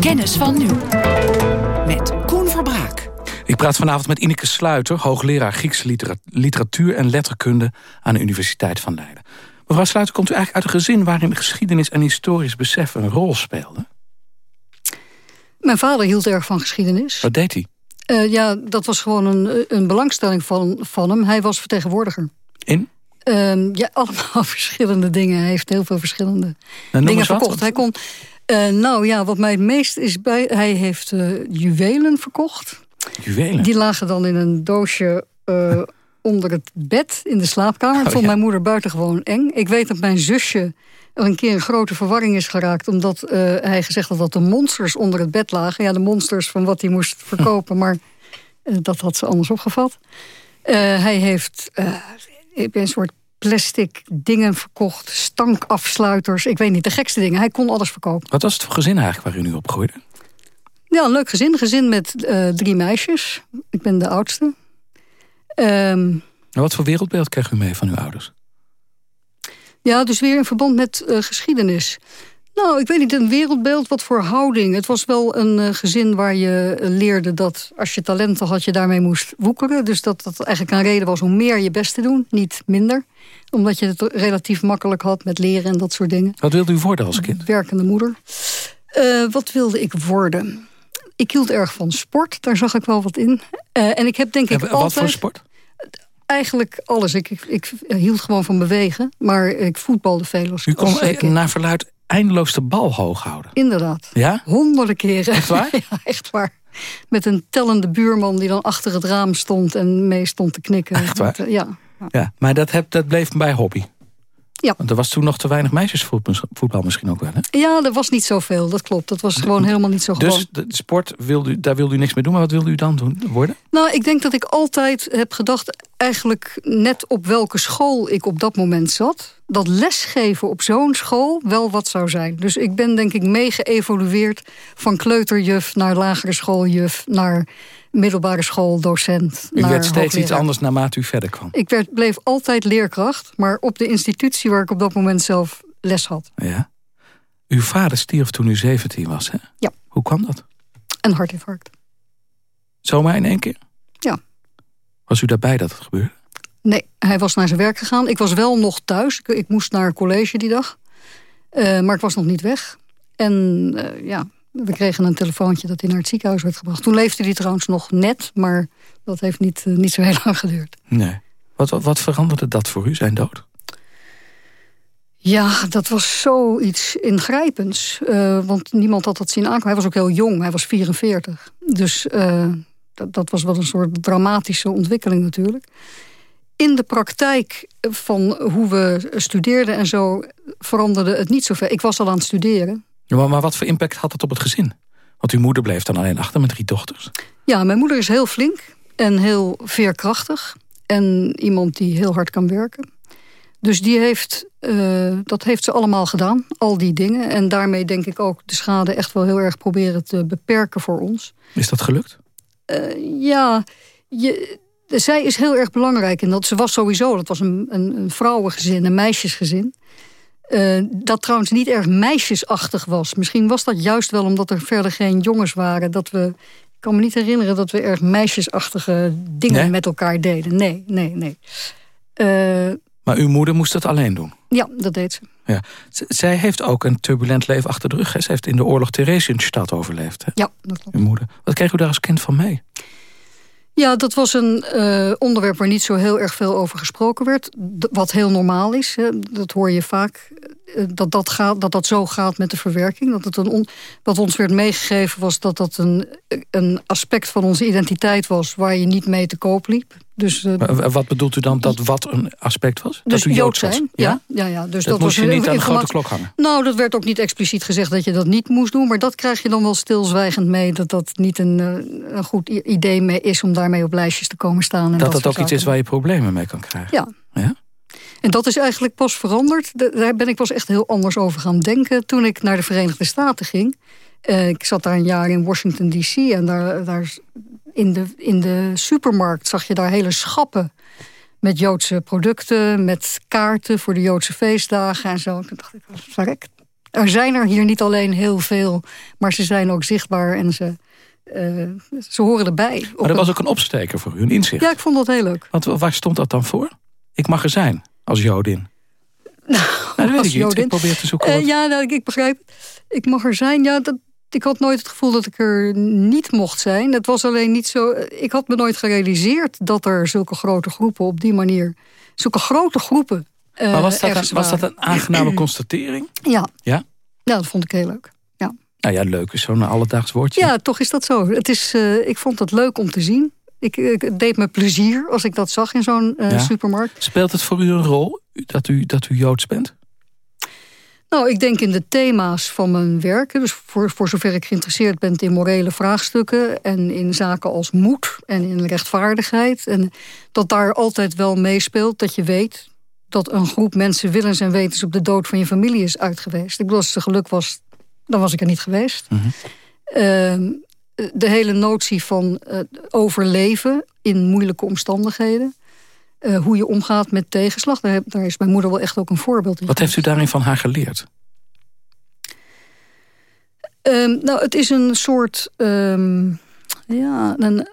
Kennis van nu. Met Koen Verbraak. Ik praat vanavond met Ineke Sluiter, hoogleraar Griekse litera- literatuur en letterkunde aan de Universiteit van Leiden. Mevrouw Sluiter, komt u eigenlijk uit een gezin waarin geschiedenis en historisch besef een rol speelden? Mijn vader hield erg van geschiedenis. Wat deed hij? Eh, ja, dat was gewoon een, een belangstelling van, van hem. Hij was vertegenwoordiger. In? Ehm, ja, allemaal verschillende dingen. Hij heeft heel veel verschillende Nou, dingen verkocht. Hij kon, eh, nou ja, wat mij het meest is bij... Hij heeft eh, juwelen verkocht. Juwelen. Die lagen dan in een doosje eh, onder het bed in de slaapkamer. Dat Oh, vond ja. mijn moeder buitengewoon eng. Ik weet dat mijn zusje er een keer in grote verwarring is geraakt... omdat hij gezegd had dat de monsters onder het bed lagen. Ja, de monsters van wat hij moest verkopen, maar dat had ze anders opgevat. Hij heeft een soort plastic dingen verkocht, stankafsluiters. Ik weet niet, de gekste dingen. Hij kon alles verkopen. Wat was het voor gezin eigenlijk waar u nu op groeide? Ja, een leuk gezin. Een gezin met eh, drie meisjes. Ik ben de oudste. Ehm, wat voor wereldbeeld kreeg u mee van uw ouders? ja, dus weer in verband met eh, geschiedenis. Nou, ik weet niet, een wereldbeeld, wat voor houding. Het was wel een eh, gezin waar je eh, leerde dat als je talenten had... je daarmee moest woekeren. Dus dat dat eigenlijk een reden was om meer je best te doen, niet minder. Omdat je het relatief makkelijk had met leren en dat soort dingen. Wat wilde u worden als kind? Werkende moeder. Eh, wat wilde ik worden? Ik hield erg van sport, daar zag ik wel wat in. En ik heb denk ik En altijd... wat voor sport? Eigenlijk alles. Ik, ik, ik hield gewoon van bewegen, maar ik voetbalde veel als U kon naar verluid eindeloos de bal hoog houden. Inderdaad. Ja? Honderden keren. Echt waar? ja, echt waar. Met een tellende buurman die dan achter het raam stond en mee stond te knikken. Echt waar? Eh, Ja. Ja, maar dat, heb, dat bleef bij hobby. Ja. Want er was toen nog te weinig meisjesvoetbal misschien ook wel. Hè? ja, er was niet zoveel, dat klopt. Dat was gewoon helemaal niet zo gewoon. Dus de de sport, wilde u, daar wilde u niks mee doen. Maar wat wilde u dan doen, worden? Nou, ik denk dat ik altijd heb gedacht... eigenlijk net op welke school ik op dat moment zat... dat lesgeven op zo'n school wel wat zou zijn. Dus ik ben denk ik mee geëvolueerd... van kleuterjuf naar lagere schooljuf... naar middelbare schooldocent. U werd steeds iets anders naarmate u verder kwam. Ik werd, bleef altijd leerkracht... maar op de institutie waar ik op dat moment zelf les had. Ja. Uw vader stierf toen u 17 was, hè? Ja. Hoe kwam dat? Een hartinfarct. Zomaar in één keer? Ja. Was u daarbij dat het gebeurde? Nee, hij was naar zijn werk gegaan. Ik was wel nog thuis. Ik, ik moest naar college die dag. Eh, maar ik was nog niet weg. En eh, ja, we kregen een telefoontje dat hij naar het ziekenhuis werd gebracht. Toen leefde hij trouwens nog net, maar dat heeft niet, eh, niet zo heel lang geduurd. Nee. Wat, wat, wat veranderde dat voor u, zijn dood? Ja, dat was zoiets ingrijpends. Want niemand had dat zien aankomen. Hij was ook heel jong, hij was 44. Dus dat, dat was wel een soort dramatische ontwikkeling natuurlijk. In de praktijk van hoe we studeerden en zo... veranderde het niet zoveel. Ik was al aan het studeren. Ja, maar, maar wat voor impact had het op het gezin? Want uw moeder bleef dan alleen achter met drie dochters. Ja, mijn moeder is heel flink en heel veerkrachtig. En iemand die heel hard kan werken. Dus die heeft, eh, dat heeft ze allemaal gedaan, al die dingen. En daarmee denk ik ook de schade echt wel heel erg proberen te beperken voor ons. Is dat gelukt? Eh, ja, je, zij is heel erg belangrijk. En dat ze was sowieso, dat was een, een, een vrouwengezin, een meisjesgezin. Eh, dat trouwens niet erg meisjesachtig was. Misschien was dat juist wel omdat er verder geen jongens waren. Dat we, ik kan me niet herinneren dat we erg meisjesachtige dingen Nee? met elkaar deden. Nee, nee, nee. Eh, Maar uw moeder moest het alleen doen. ja, dat deed ze. Ja. Z- zij heeft ook een turbulent leven achter de rug. Hè? Ze heeft in de oorlog Theresienstadt overleefd. Hè? Ja, dat klopt. Uw moeder. Wat kreeg u daar als kind van mee? Ja, dat was een eh, onderwerp waar niet zo heel erg veel over gesproken werd. Wat heel normaal is. Dat hoor je vaak. Eh, dat, dat, gaat, dat dat zo gaat met de verwerking. Dat het een on- wat ons werd meegegeven was dat dat een, een aspect van onze identiteit was... waar je niet mee te koop liep. Dus, eh, Wat bedoelt u dan dat wat een aspect was? dus dat u Joods was? zijn. Ja, ja, ja. Dus Dat, dat, moest was je niet aan de grote klok hangen. Nou, dat werd ook niet expliciet gezegd dat je dat niet moest doen. Maar dat krijg je dan wel stilzwijgend mee. Dat dat niet een, eh, een goed idee mee is om daarmee op lijstjes te komen staan. En Dat dat, dat ook iets is waar je problemen mee kan krijgen. Ja. Ja? En dat is eigenlijk pas veranderd. De- Daar ben ik pas echt heel anders over gaan denken... toen ik naar de Verenigde Staten ging. Eh, ik zat daar een jaar in Washington D.C. en daar, daar in, de, in de supermarkt zag je daar hele schappen... met Joodse producten, met kaarten voor de Joodse feestdagen en zo. Toen dacht ik, verrek. Er zijn er hier niet alleen heel veel... maar ze zijn ook zichtbaar en ze, eh, ze horen erbij. Maar dat was ook een opsteker voor u, een inzicht. Ja, ik vond dat heel leuk. Want waar stond dat dan voor? Ik mag er zijn, als Jodin. Nou, dat weet als ik. Jodin. Ik probeer te zoeken. Eh, ja, nou, ik, ik begrijp het. Ik mag er zijn. Ja, dat, ik had nooit het gevoel dat ik er niet mocht zijn. Het was alleen niet zo. Ik had me nooit gerealiseerd dat er zulke grote groepen op die manier. Zulke grote groepen. eh, maar was dat, een, was dat een aangename constatering? Ja. Ja? Ja, dat vond ik heel leuk. Ja, Nou ja, leuk is zo'n alledaags woordje. ja toch is dat zo. Het is, eh, ik vond het leuk om te zien. Ik, het deed me plezier als ik dat zag in zo'n eh, Ja. supermarkt. Speelt het voor u een rol dat u, dat u Joods bent? Nou, ik denk in de thema's van mijn werk. Dus voor, voor zover ik geïnteresseerd ben in morele vraagstukken... en in zaken als moed en in rechtvaardigheid. En dat daar altijd wel meespeelt dat je weet... dat een groep mensen willens en wetens op de dood van je familie is uitgeweest. Ik bedoel, als het geluk was, dan was ik er niet geweest. Ehm, de hele notie van eh, overleven in moeilijke omstandigheden... eh, hoe je omgaat met tegenslag. Daar, heb- daar is mijn moeder wel echt ook een voorbeeld in. Wat heeft u daarin van haar geleerd? Ehm, nou, het is een soort... ehm, ja, een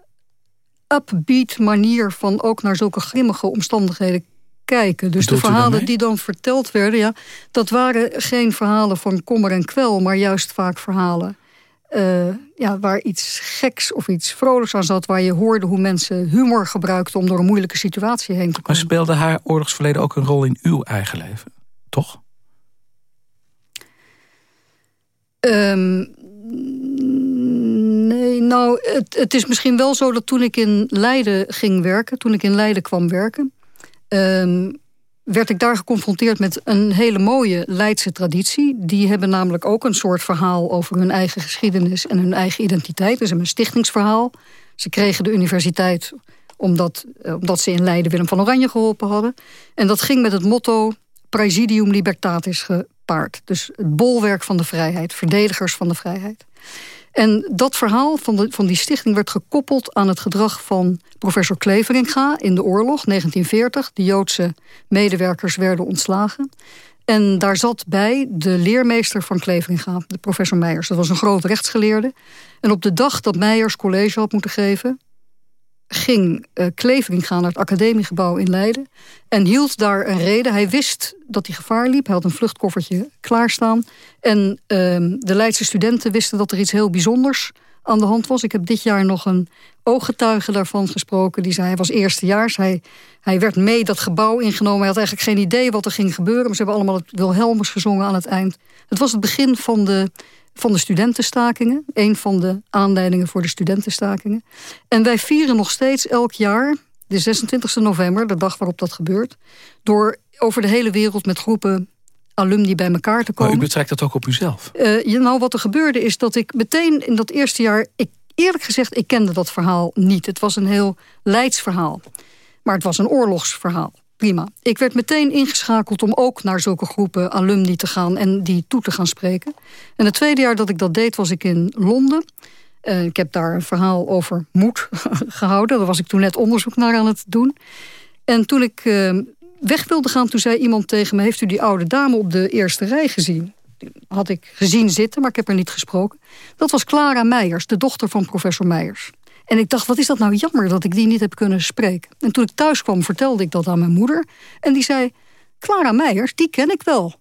upbeat manier van ook naar zulke grimmige omstandigheden kijken. Dus de verhalen die dan verteld werden... Ja, dat waren geen verhalen van kommer en kwel... maar juist vaak verhalen eh, ja, waar iets geks of iets vrolijks aan zat... waar je hoorde hoe mensen humor gebruikten... om door een moeilijke situatie heen te Maar komen. speelde haar oorlogsverleden ook een rol in uw eigen leven? Toch? Ehm, nee, nou, het, het is misschien wel zo dat toen ik in Leiden ging werken... toen ik in Leiden kwam werken... ehm, werd ik daar geconfronteerd met een hele mooie Leidse traditie. Die hebben namelijk ook een soort verhaal over hun eigen geschiedenis... en hun eigen identiteit. Dus een stichtingsverhaal. Ze kregen de universiteit omdat, eh, omdat ze in Leiden Willem van Oranje geholpen hadden. En dat ging met het motto Praesidium Libertatis gepaard. Dus het bolwerk van de vrijheid, verdedigers van de vrijheid. En dat verhaal van, van die stichting werd gekoppeld aan het gedrag van professor Kleveringa in de oorlog 1940. De Joodse medewerkers werden ontslagen. En daar zat bij de leermeester van Kleveringa, de professor Meijers. Dat was een groot rechtsgeleerde. En op de dag dat Meijers college had moeten geven... ging uh, Kleveringa naar het academiegebouw in Leiden... en hield daar een reden. Hij wist dat hij gevaar liep. Hij had een vluchtkoffertje klaarstaan. En uh, de Leidse studenten wisten dat er iets heel bijzonders aan de hand was. Ik heb dit jaar nog een ooggetuige daarvan gesproken. Die zei, hij was eerstejaars. Hij, hij werd mee dat gebouw ingenomen. Hij had eigenlijk geen idee wat er ging gebeuren. Maar ze hebben allemaal het Wilhelmus gezongen aan het eind. Het was het begin van de, van de studentenstakingen. Een van de aanleidingen voor de studentenstakingen. En wij vieren nog steeds elk jaar... de 26 november, de dag waarop dat gebeurt... door over de hele wereld met groepen alumni bij elkaar te komen. Maar u betrekt dat ook op uzelf? Uh, nou, wat er gebeurde is dat ik meteen in dat eerste jaar... Ik, eerlijk gezegd, ik kende dat verhaal niet. Het was een heel Leids verhaal. Maar het was een oorlogsverhaal. Prima. Ik werd meteen ingeschakeld om ook naar zulke groepen alumni te gaan... en die toe te gaan spreken. En het tweede jaar dat ik dat deed was ik in Londen. Uh, ik heb daar een verhaal over moed gehouden. Daar was ik toen net onderzoek naar aan het doen. En toen ik uh, weg wilde gaan, toen zei iemand tegen me... heeft u die oude dame op de eerste rij gezien? Had ik gezien zitten, maar ik heb er niet gesproken. Dat was Clara Meijers, de dochter van professor Meijers. En ik dacht, wat is dat nou jammer dat ik die niet heb kunnen spreken. En toen ik thuis kwam, vertelde ik dat aan mijn moeder. En die zei, Clara Meijers, die ken ik wel.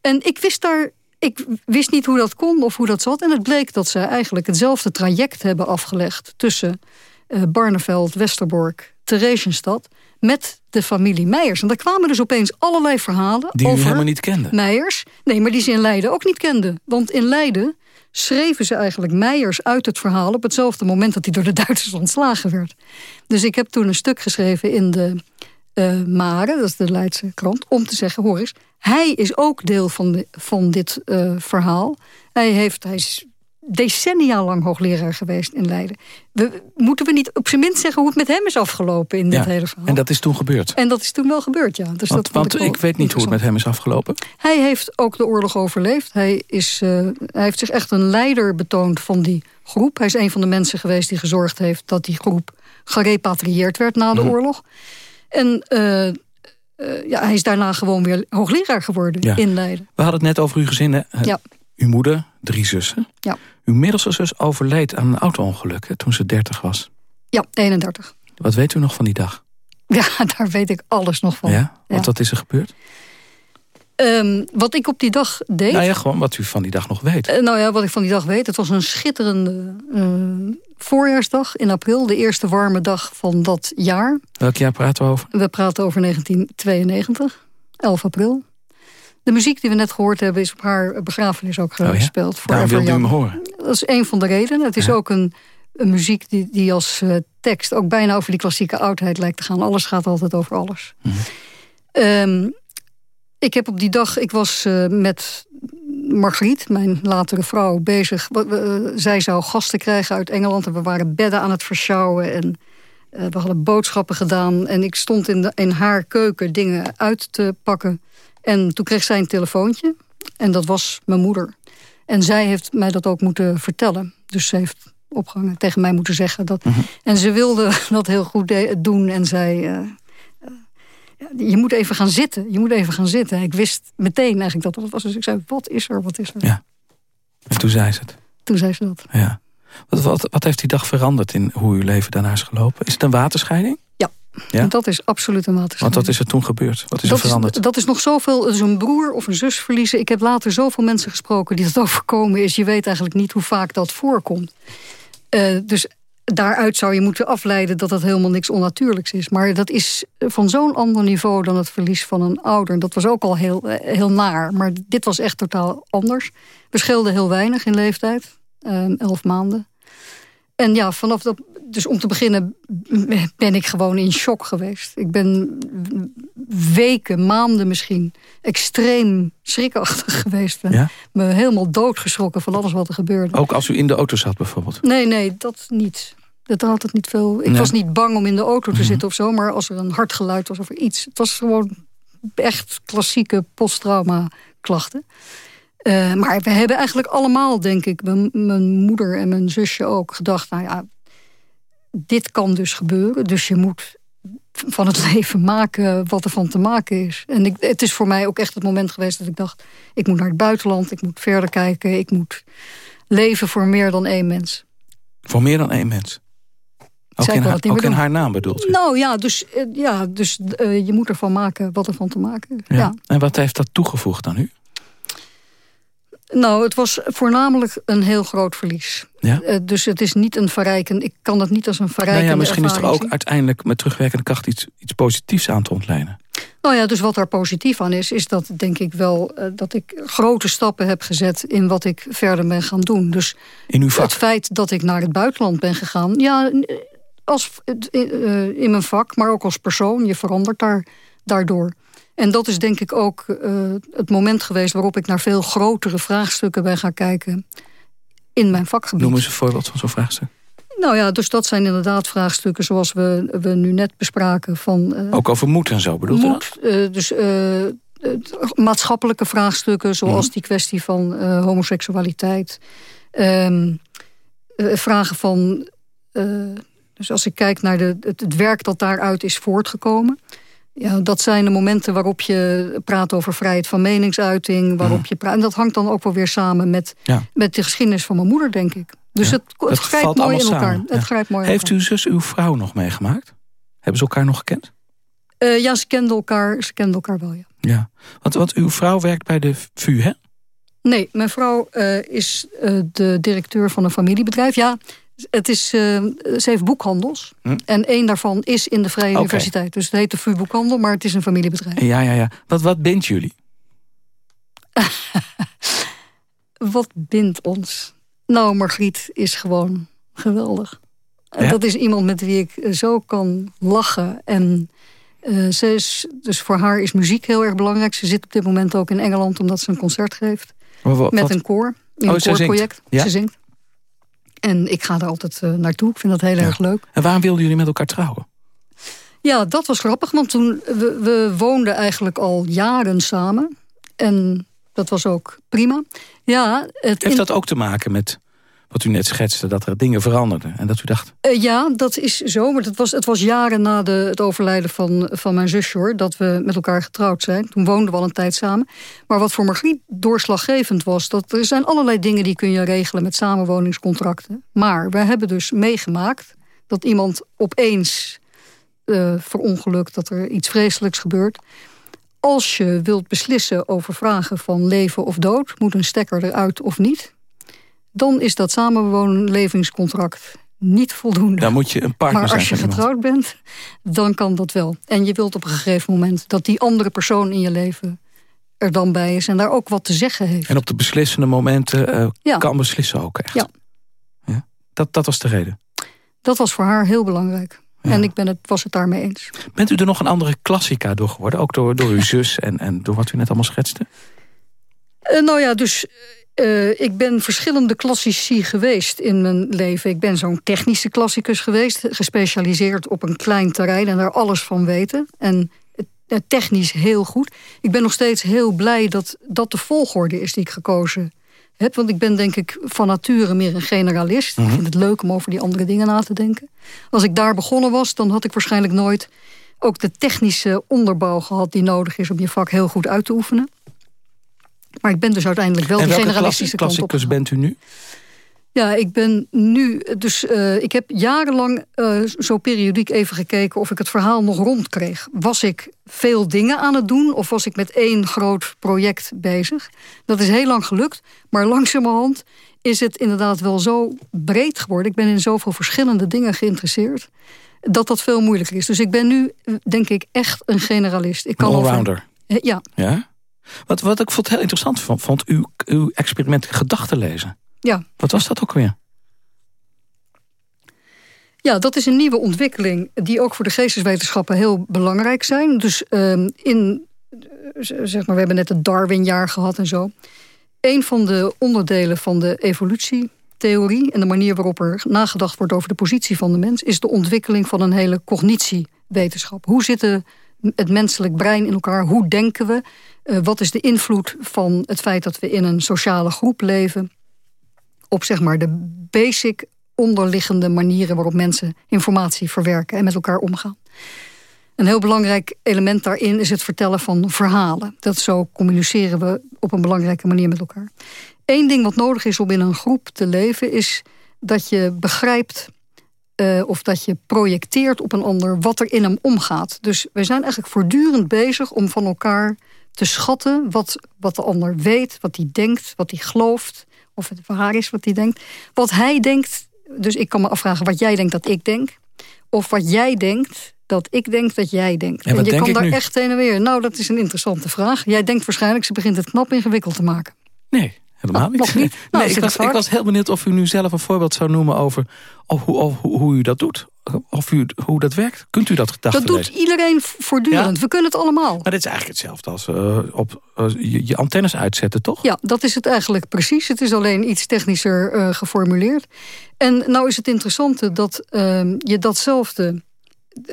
En ik wist daar... Ik wist niet hoe dat kon of hoe dat zat. En het bleek dat ze eigenlijk hetzelfde traject hebben afgelegd... tussen uh, Barneveld, Westerbork, Theresienstad met de familie Meijers. En daar kwamen dus opeens allerlei verhalen die over... u helemaal niet kende? Meijers. Nee, maar die ze in Leiden ook niet kenden. Want in Leiden schreven ze eigenlijk Meijers uit het verhaal... op hetzelfde moment dat hij door de Duitsers ontslagen werd. Dus ik heb toen een stuk geschreven in de uh, Mare... dat is de Leidse krant, om te zeggen... hoor eens, hij is ook deel van, van dit uh, verhaal. Hij, heeft, hij decennia lang hoogleraar geweest in Leiden. We, moeten we niet op zijn minst zeggen hoe het met hem is afgelopen in dit hele verhaal? En dat is toen gebeurd? En dat is toen wel gebeurd, ja. Dus want dat want ik, ik weet niet hoe het met hem is afgelopen. Hij heeft ook de oorlog overleefd. Hij, is, uh, hij heeft zich echt een leider betoond van die groep. Hij is een van de mensen geweest die gezorgd heeft... dat die groep gerepatrieerd werd na de Mhm. oorlog. En uh, uh, ja, hij is daarna gewoon weer hoogleraar geworden Ja. in Leiden. We hadden het net over uw gezin. hè? Ja. Uw moeder, drie zussen. Ja. Uw middelste zus overleed aan een auto-ongeluk toen ze 30 was. Ja, 31. Wat weet u nog van die dag? Ja, daar weet ik alles nog van. Ja? Want Ja. wat is er gebeurd? Ehm, wat ik op die dag deed... Nou ja, gewoon wat u van die dag nog weet. Eh, nou ja, wat ik van die dag weet, het was een schitterende eh, voorjaarsdag in april. De eerste warme dag van dat jaar. Welk jaar praten we over? We praten over 1992, 11 april. De muziek die we net gehoord hebben is op haar begrafenis ook Oh ja? gespeeld. voor Daarom wilde u hem horen. Dat is een van de redenen. Het is Ja. ook een, een muziek die, die als eh, tekst ook bijna over die klassieke oudheid lijkt te gaan. Alles gaat altijd over alles. Mhm. Ehm, ik heb op die dag, ik was eh, met Margriet, mijn latere vrouw, bezig. Zij zou gasten krijgen uit Engeland en we waren bedden aan het versjouwen. En eh, we hadden boodschappen gedaan. En ik stond in, de, in haar keuken dingen uit te pakken. En toen kreeg zij een telefoontje. En dat was mijn moeder. En zij heeft mij dat ook moeten vertellen. Dus ze heeft opgehangen tegen mij moeten zeggen. Dat, En ze wilde dat heel goed doen. En zei, eh, eh, je moet even gaan zitten. Je moet even gaan zitten. Ik wist meteen eigenlijk dat dat was. Dus ik zei, wat is er, wat is er? Ja. En toen zei ze het. Toen zei ze dat. Ja. Wat, wat, wat heeft die dag veranderd in hoe uw leven daarna is gelopen? Is het een waterscheiding? Ja, dat is absoluut een Want waterscheiding. wat is er toen gebeurd? Wat is dat er veranderd? Is, dat is nog zoveel, dus een broer of een zus verliezen. Ik heb later zoveel mensen gesproken die dat overkomen is. Je weet eigenlijk niet hoe vaak dat voorkomt. Eh, dus daaruit zou je moeten afleiden dat dat helemaal niks onnatuurlijks is. Maar dat is van zo'n ander niveau dan het verlies van een ouder. Dat was ook al heel, eh, heel naar. Maar dit was echt totaal anders. We scheelden heel weinig in leeftijd. eh, elf maanden. En ja, vanaf dat, dus om te beginnen ben ik gewoon in shock geweest. Ik ben weken, maanden misschien, extreem schrikachtig geweest. Ben. Ja? Me helemaal doodgeschrokken van alles wat er gebeurde. Ook als u in de auto zat bijvoorbeeld? Nee, nee, dat niet. Dat had het niet veel. Ik Nee. was niet bang om in de auto te Mhm. zitten of zo, maar als er een hard geluid was of iets. Het was gewoon echt klassieke posttrauma klachten. Eh, maar we hebben eigenlijk allemaal, denk ik, mijn moeder en mijn zusje ook, gedacht: nou ja, dit kan dus gebeuren. Dus je moet van het leven maken wat er van te maken is. En ik, het is voor mij ook echt het moment geweest dat ik dacht: ik moet naar het buitenland, ik moet verder kijken, ik moet leven voor meer dan één mens. Voor meer dan één mens? Ook, in ook haar naam bedoelt u? Nou ja, dus, eh, ja, dus eh, je moet ervan maken wat er van te maken is. Ja. En wat heeft dat toegevoegd aan u? Nou, het was voornamelijk een heel groot verlies. Ja? Eh, dus het is niet een verrijken. Ik kan het niet als een Nou verrijkende ja, misschien is er ook zien. uiteindelijk met terugwerkende kracht iets, iets positiefs aan te ontlenen. Nou ja, dus wat daar positief aan is, is dat denk ik wel eh, dat ik grote stappen heb gezet in wat ik verder ben gaan doen. Dus In uw vak. het feit dat ik naar het buitenland ben gegaan, ja, eh, als, in mijn vak, maar ook als persoon, je verandert daar, daardoor. En dat is denk ik ook eh, het moment geweest waarop ik naar veel grotere vraagstukken ben gaan kijken in mijn vakgebied. Noem eens een voorbeeld van zo'n vraagstuk. Nou ja, dus dat zijn inderdaad vraagstukken zoals we, we nu net bespraken. Van, eh, Ook over moed en zo, bedoelt u dat? moed, eh, dus maatschappelijke vraagstukken, zoals Mhm. die kwestie van homoseksualiteit. Ehm, eh, vragen van. dus als ik kijk naar de, het, het werk dat daaruit is voortgekomen. Ja, dat zijn de momenten waarop je praat over vrijheid van meningsuiting. Waarop je praat, en dat hangt dan ook wel weer samen met, Ja. met de geschiedenis van mijn moeder, denk ik. Dus Ja, het, het grijpt mooi in elkaar. Het grijpt mooi Heeft elkaar. uw zus uw vrouw nog meegemaakt? Hebben ze elkaar nog gekend? Eh, ja, ze kenden elkaar, ze kenden elkaar wel, ja. Ja. Want, want uw vrouw werkt bij de VU, hè? Nee, mijn vrouw eh, is eh, de directeur van een familiebedrijf. Ja, het is, eh, ze heeft boekhandels. Hm. En één daarvan is in de Vrije. Universiteit. Dus het heet de VU Boekhandel, maar het is een familiebedrijf. Ja, ja, ja. Wat, wat bindt jullie? Wat bindt ons? Nou, Margriet is gewoon geweldig. Ja? Dat is iemand met wie ik eh, zo kan lachen. En eh, ze is, dus voor haar is muziek heel erg belangrijk. Ze zit op dit moment ook in Engeland omdat ze een concert geeft. Wat, wat- Met een koor. In Oh, een zij zingt. koorproject. Ja? Ze zingt. En ik ga er altijd eh, naartoe. Ik vind dat heel Ja. erg leuk. En waarom wilden jullie met elkaar trouwen? Ja, dat was grappig. Want toen we, we woonden eigenlijk al jaren samen. En dat was ook prima. Ja, het Heeft dat ook te maken met wat u net schetste, dat er dingen veranderden? En dat u dacht, Eh, ja, dat is zo. Maar het was, het was jaren na de, het overlijden van, van mijn zusje... Hoor, dat we met elkaar getrouwd zijn. Toen woonden we al een tijd samen. Maar wat voor Margriet doorslaggevend was... dat er zijn allerlei dingen die kun je regelen met samenwoningscontracten. Maar we hebben dus meegemaakt dat iemand opeens eh verongelukt... dat er iets vreselijks gebeurt. Als je wilt beslissen over vragen van leven of dood... moet een stekker eruit of niet... dan is dat samenwoonlevingscontract niet voldoende. dan moet je een partner Maar als je getrouwd bent, dan kan dat wel. En je wilt op een gegeven moment dat die andere persoon in je leven er dan bij is en daar ook wat te zeggen heeft. En op de beslissende momenten eh, Ja. kan beslissen ook echt. Ja. Ja? Dat, dat was de reden. Dat was voor haar heel belangrijk. Ja. En ik ben het, was het daarmee eens. Bent u er nog een andere klassica door geworden? Ook door, door uw zus en, en door wat u net allemaal schetste? Eh, nou ja, dus eh, ik ben verschillende klassici geweest in mijn leven. Ik ben zo'n technische klassicus geweest, gespecialiseerd op een klein terrein en daar alles van weten. En technisch heel goed. Ik ben nog steeds heel blij dat dat de volgorde is die ik gekozen heb. Want ik ben denk ik van nature meer een generalist. Ik vind het leuk om over die andere dingen na te denken. Als ik daar begonnen was, dan had ik waarschijnlijk nooit ook de technische onderbouw gehad die nodig is om je vak heel goed uit te oefenen. Maar ik ben dus uiteindelijk wel en die welke generalistische kant op. bent u nu? Ja, ik ben nu. Dus uh, ik heb jarenlang uh, zo periodiek even gekeken of ik het verhaal nog rond kreeg. Was ik veel dingen aan het doen of was ik met één groot project bezig? Dat is heel lang gelukt, maar langzamerhand is het inderdaad wel zo breed geworden. Ik ben in zoveel verschillende dingen geïnteresseerd. Dat dat veel moeilijker is. Dus ik ben nu, denk ik, echt een generalist. Ik kan een allrounder. Over... Ja. ja? Wat, wat ik vond heel interessant vond, vond uw, uw experiment gedachten lezen. Ja. Wat was dat ook weer? Ja, dat is een nieuwe ontwikkeling die ook voor de geesteswetenschappen heel belangrijk zijn. Dus uh, in, zeg maar, we hebben net het Darwinjaar gehad en zo. Een van de onderdelen van de evolutietheorie en de manier waarop er nagedacht wordt over de positie van de mens, is de ontwikkeling van een hele cognitiewetenschap. Hoe zitten het menselijk brein in elkaar? Hoe denken we? Uh, wat is de invloed van het feit dat we in een sociale groep leven? op zeg maar de basic onderliggende manieren waarop mensen informatie verwerken en met elkaar omgaan. Een heel belangrijk element daarin is het vertellen van verhalen. Dat zo communiceren we op een belangrijke manier met elkaar. Eén ding wat nodig is om in een groep te leven is dat je begrijpt uh, of dat je projecteert op een ander wat er in hem omgaat. Dus we zijn eigenlijk voortdurend bezig om van elkaar te schatten wat, wat de ander weet, wat hij denkt, wat hij gelooft of het voor haar is wat hij denkt. Wat hij denkt, dus ik kan me afvragen wat jij denkt dat ik denk. Of wat jij denkt dat ik denk dat jij denkt. En, en je denk kan daar nu? echt heen en weer. Nou, dat is een interessante vraag. Jij denkt waarschijnlijk, ze begint het knap ingewikkeld te maken. Nee, helemaal Oh, niet. nog niet? Nou, nee, ik, was, ik was heel benieuwd of u nu zelf een voorbeeld zou noemen over of, hoe, of, hoe, u dat doet. Of u, hoe dat werkt. Kunt u dat gedachten Dat doet iedereen voortdurend. Ja? We kunnen het allemaal. Maar dit is eigenlijk hetzelfde als uh, op uh, je, je, antennes uitzetten, toch? Ja, dat is het eigenlijk precies. Het is alleen iets technischer uh, geformuleerd. En nou is het interessante dat ehm, je datzelfde...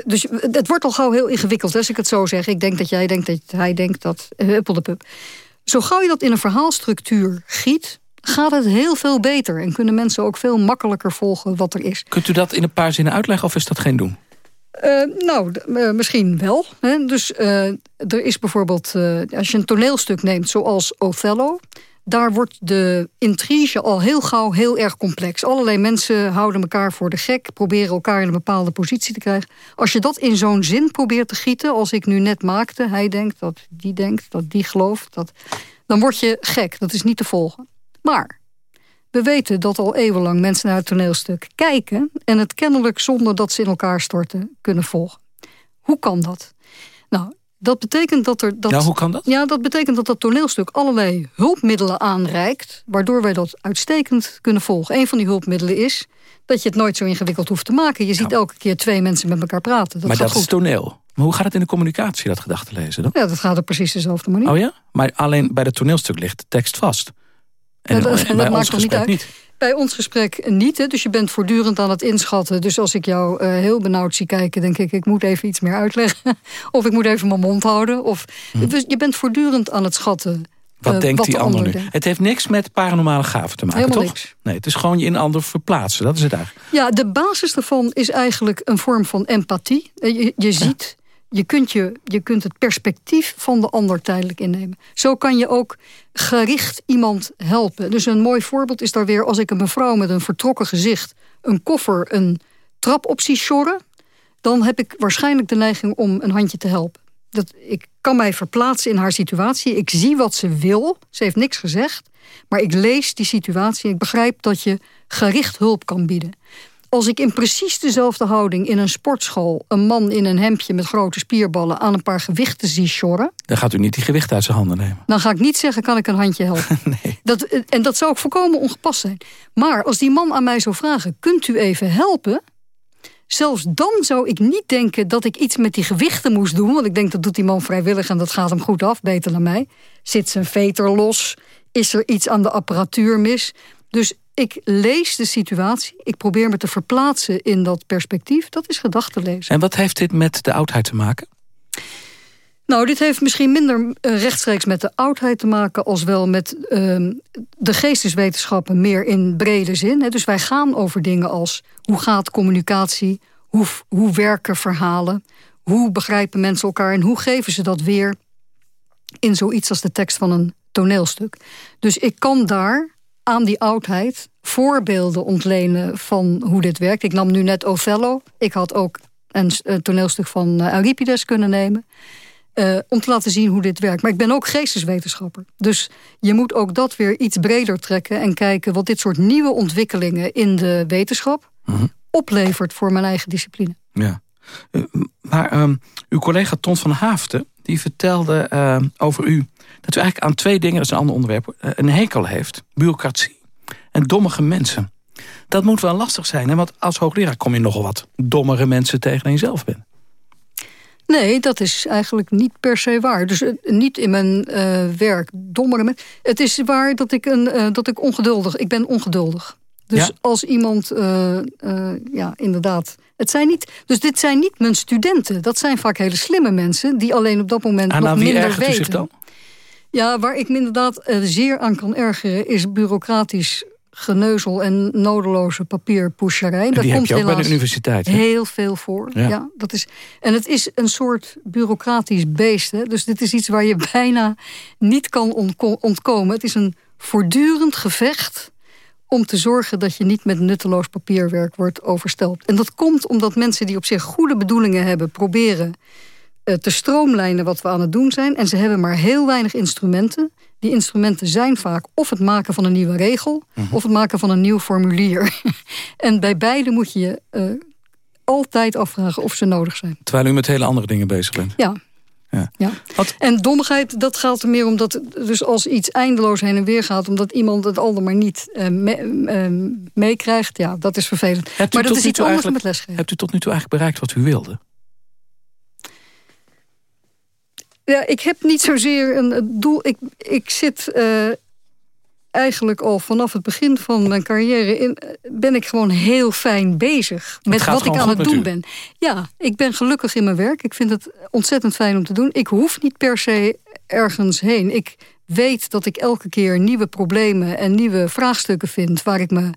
Dus het wordt al gauw heel ingewikkeld, als ik het zo zeg. Ik denk dat jij denkt, dat hij denkt dat... Huppeldepup. Zo gauw je dat in een verhaalstructuur giet... gaat het heel veel beter. En kunnen mensen ook veel makkelijker volgen wat er is. Kunt u dat in een paar zinnen uitleggen of is dat geen doen? Uh, nou, uh, misschien wel. Hè? Dus uh, er is bijvoorbeeld, als je een toneelstuk neemt zoals Othello... daar wordt de intrige al heel gauw heel erg complex. Allerlei mensen houden elkaar voor de gek... proberen elkaar in een bepaalde positie te krijgen. Als je dat in zo'n zin probeert te gieten... als ik nu net maakte, hij denkt, dat die denkt, dat die gelooft... Dat, dan word je gek, dat is niet te volgen. Maar we weten dat al eeuwenlang mensen naar het toneelstuk kijken... en het kennelijk zonder dat ze in elkaar storten kunnen volgen. Hoe kan dat? Nou, dat betekent dat er... Dat, ja, hoe kan dat? Ja, dat betekent dat dat toneelstuk allerlei hulpmiddelen aanreikt... waardoor wij dat uitstekend kunnen volgen. Een van die hulpmiddelen is dat je het nooit zo ingewikkeld hoeft te maken. Je ziet Ja. elke keer twee mensen met elkaar praten. Dat maar dat goed. is toneel. Maar hoe gaat het in de communicatie, dat gedachte lezen dan? Ja, dat gaat op precies dezelfde manier. Oh ja? Maar alleen bij het toneelstuk ligt de tekst vast. En, Ja, dat- en dat maakt ons toch niet uit? niet. Bij ons gesprek niet, hè? dus je bent voortdurend aan het inschatten. Dus als ik jou eh, heel benauwd zie kijken, denk ik... ik moet even iets meer uitleggen. of ik moet even mijn mond houden. Of, dus je bent voortdurend aan het schatten. Hm. Wat eh, denkt wat die de ander ander nu? Het heeft niks met paranormale gaven te maken, Helemaal toch? niks. Nee, het is gewoon je in een ander verplaatsen. Dat is het eigenlijk. Ja, de basis daarvan is eigenlijk een vorm van empathie. Eh, Je, je ziet, je kunt, je, je kunt het perspectief van de ander tijdelijk innemen. Zo kan je ook gericht iemand helpen. Dus een mooi voorbeeld is daar weer... als ik een mevrouw met een vertrokken gezicht... een koffer een trap op zie sjorren... dan heb ik waarschijnlijk de neiging om een handje te helpen. Dat, ik kan mij verplaatsen in haar situatie. Ik zie wat ze wil. Ze heeft niks gezegd. Maar ik lees die situatie ik begrijp dat je gericht hulp kan bieden. Als ik in precies dezelfde houding in een sportschool... een man in een hemdje met grote spierballen... aan een paar gewichten zie sjorren... Dan gaat u niet die gewicht uit zijn handen nemen. dan ga ik niet zeggen, kan ik een handje helpen? Nee. Dat, en dat zou ook volkomen ongepast zijn. Maar als die man aan mij zou vragen, kunt u even helpen? Zelfs dan zou ik niet denken dat ik iets met die gewichten moest doen. Want ik denk, dat doet die man vrijwillig en dat gaat hem goed af, beter dan mij. Zit zijn veter los? Is er iets aan de apparatuur mis? Dus ik lees de situatie. Ik probeer me te verplaatsen in dat perspectief. Dat is gedachtenlezen. En wat heeft dit met de oudheid te maken? Nou, dit heeft misschien minder eh, rechtstreeks met de oudheid te maken... als wel met ehm, de geesteswetenschappen meer in brede zin. Dus wij gaan over dingen als hoe gaat communicatie... hoe, hoe werken verhalen, hoe begrijpen mensen elkaar... en hoe geven ze dat weer in zoiets als de tekst van een toneelstuk. Dus ik kan daar aan die oudheid voorbeelden ontlenen van hoe dit werkt. Ik nam nu net Othello. Ik had ook een, een toneelstuk van uh, Euripides kunnen nemen. Uh, om te laten zien hoe dit werkt. Maar ik ben ook geesteswetenschapper. Dus je moet ook dat weer iets breder trekken... en kijken wat dit soort nieuwe ontwikkelingen in de wetenschap... Mhm. oplevert voor mijn eigen discipline. Ja. Uh, maar uh, uw collega Ton van Haafden... die vertelde uh, over u dat u eigenlijk aan twee dingen... dat is een ander onderwerp, uh, een hekel heeft. Bureaucratie en dommige mensen. Dat moet wel lastig zijn, hè? want als hoogleraar... kom je nogal wat dommere mensen tegen dan je zelf bent. Nee, dat is eigenlijk niet per se waar. Dus uh, niet in mijn werk dommere mensen. Het is waar dat ik, een, dat ik ongeduldig... Ik ben ongeduldig. Dus Ja? als iemand, ja, inderdaad... Het zijn niet, dus dit zijn niet mijn studenten. Dat zijn vaak hele slimme mensen... die alleen op dat moment En nog minder weten. zich dan? Ja, waar ik me inderdaad uh, zeer aan kan ergeren... is bureaucratisch geneuzel en nodeloze die heb komt je ook bij de universiteit. hè? Heel veel voor. Ja. Ja. dat is, en het is een soort bureaucratisch beest. Hè? Dus dit is iets waar je bijna niet kan ontko- ontkomen. Het is een voortdurend gevecht om te zorgen dat je niet met nutteloos papierwerk wordt overstelpt. En dat komt omdat mensen die op zich goede bedoelingen hebben... proberen uh, te stroomlijnen wat we aan het doen zijn. En ze hebben maar heel weinig instrumenten. Die instrumenten zijn vaak of het maken van een nieuwe regel... Mhm. of het maken van een nieuw formulier. en bij beide moet je je uh, altijd afvragen of ze nodig zijn. Terwijl u met hele andere dingen bezig bent. Ja. Ja. En dommigheid, dat gaat er meer om dat... dus als iets eindeloos heen en weer gaat... omdat iemand het ander maar niet uh, meekrijgt... Me ja, dat is vervelend. Hebt maar dat is iets anders met lesgeven. Hebt u tot nu toe eigenlijk bereikt wat u wilde? Ja, ik heb niet zozeer een doel. Ik, ik zit uh, eigenlijk al vanaf het begin van mijn carrière... In, ben ik gewoon heel fijn bezig met wat ik aan het doen u. ben. Ja, ik ben gelukkig in mijn werk. Ik vind het ontzettend fijn om te doen. Ik hoef niet per se ergens heen. Ik weet dat ik elke keer nieuwe problemen en nieuwe vraagstukken vind... waar ik me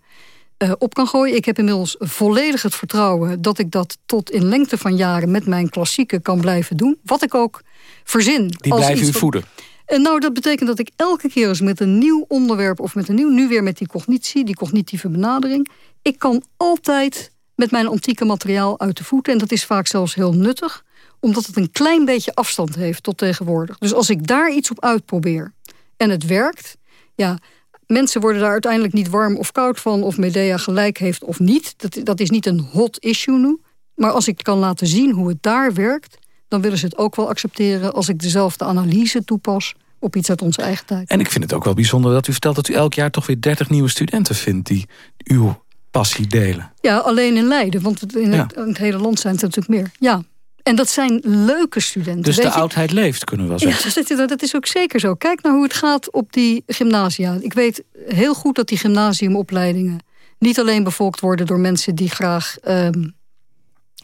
uh, op kan gooien. Ik heb inmiddels volledig het vertrouwen dat ik dat tot in lengte van jaren... met mijn klassieken kan blijven doen. Wat ik ook verzin. Die als blijven iets u wat- voeden. En nou, dat betekent dat ik elke keer eens met een nieuw onderwerp... of met een nieuw, nu weer met die cognitie, die cognitieve benadering... ik kan altijd met mijn antieke materiaal uit de voeten. En dat is vaak zelfs heel nuttig, omdat het een klein beetje afstand heeft tot tegenwoordig. Dus als ik daar iets op uitprobeer en het werkt... ja, mensen worden daar uiteindelijk niet warm of koud van... of Medea gelijk heeft of niet. Dat, dat is niet een hot issue nu. Maar als ik kan laten zien hoe het daar werkt... dan willen ze het ook wel accepteren als ik dezelfde analyse toepas... op iets uit onze eigen tijd. En ik vind het ook wel bijzonder dat u vertelt dat u elk jaar toch weer 30 nieuwe studenten vindt die uw passie delen. Ja, alleen in Leiden, want in, het, Ja. in het hele land zijn het er natuurlijk meer. Ja, en dat zijn leuke studenten. Dus de je. oudheid leeft, kunnen we wel Ja, zeggen. dat is, dat is ook zeker zo. Kijk naar hoe het gaat op die gymnasia. Ik weet heel goed dat die gymnasiumopleidingen... niet alleen bevolkt worden door mensen die graag, ehm,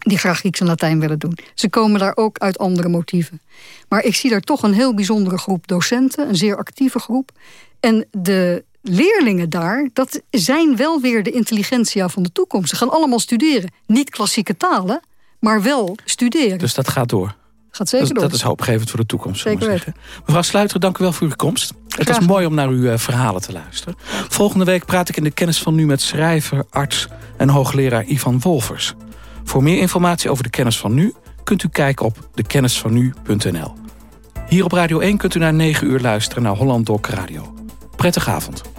die graag Grieks en Latijn willen doen. Ze komen daar ook uit andere motieven. Maar ik zie daar toch een heel bijzondere groep docenten. Een zeer actieve groep. En de leerlingen daar, dat zijn wel weer de intelligentia van de toekomst. Ze gaan allemaal studeren. Niet klassieke talen, maar wel studeren. Dus dat gaat door. Gaat zeker Dat, door. dat is hoopgevend voor de toekomst. Zeker zeggen. Mevrouw Sluiter, dank u wel voor uw komst. Het was mooi om naar uw eh, verhalen te luisteren. Volgende week praat ik in de kennis van nu met schrijver, arts en hoogleraar Ivan Wolfers. Voor meer informatie over de kennis van nu kunt u kijken op dekennisvannu.nl. Hier op Radio 1 kunt u na 9 uur luisteren naar Holland Doc Radio. Prettige avond.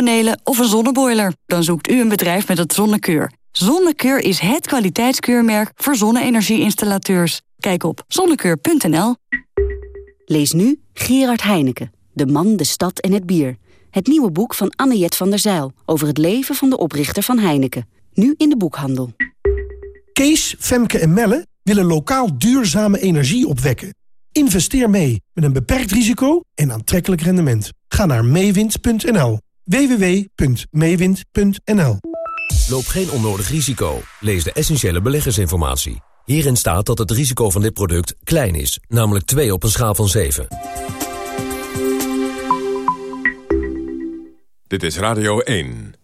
Zonnepanelen of een zonneboiler? Dan zoekt u een bedrijf met het Zonnekeur. Zonnekeur is het kwaliteitskeurmerk voor zonne-energie-installateurs. Kijk op zonnekeur.nl. Lees nu Gerard Heineken, De man, de stad en het bier. Het nieuwe boek van Anne-Jet van der Zijl over het leven van de oprichter van Heineken. Nu in de boekhandel. Kees, Femke en Melle willen lokaal duurzame energie opwekken. Investeer mee met een beperkt risico en aantrekkelijk rendement. Ga naar meewind.nl. www.meewind.nl Loop geen onnodig risico. Lees de essentiële beleggersinformatie. Hierin staat dat het risico van dit product klein is, namelijk 2 op een schaal van 7. Dit is Radio 1.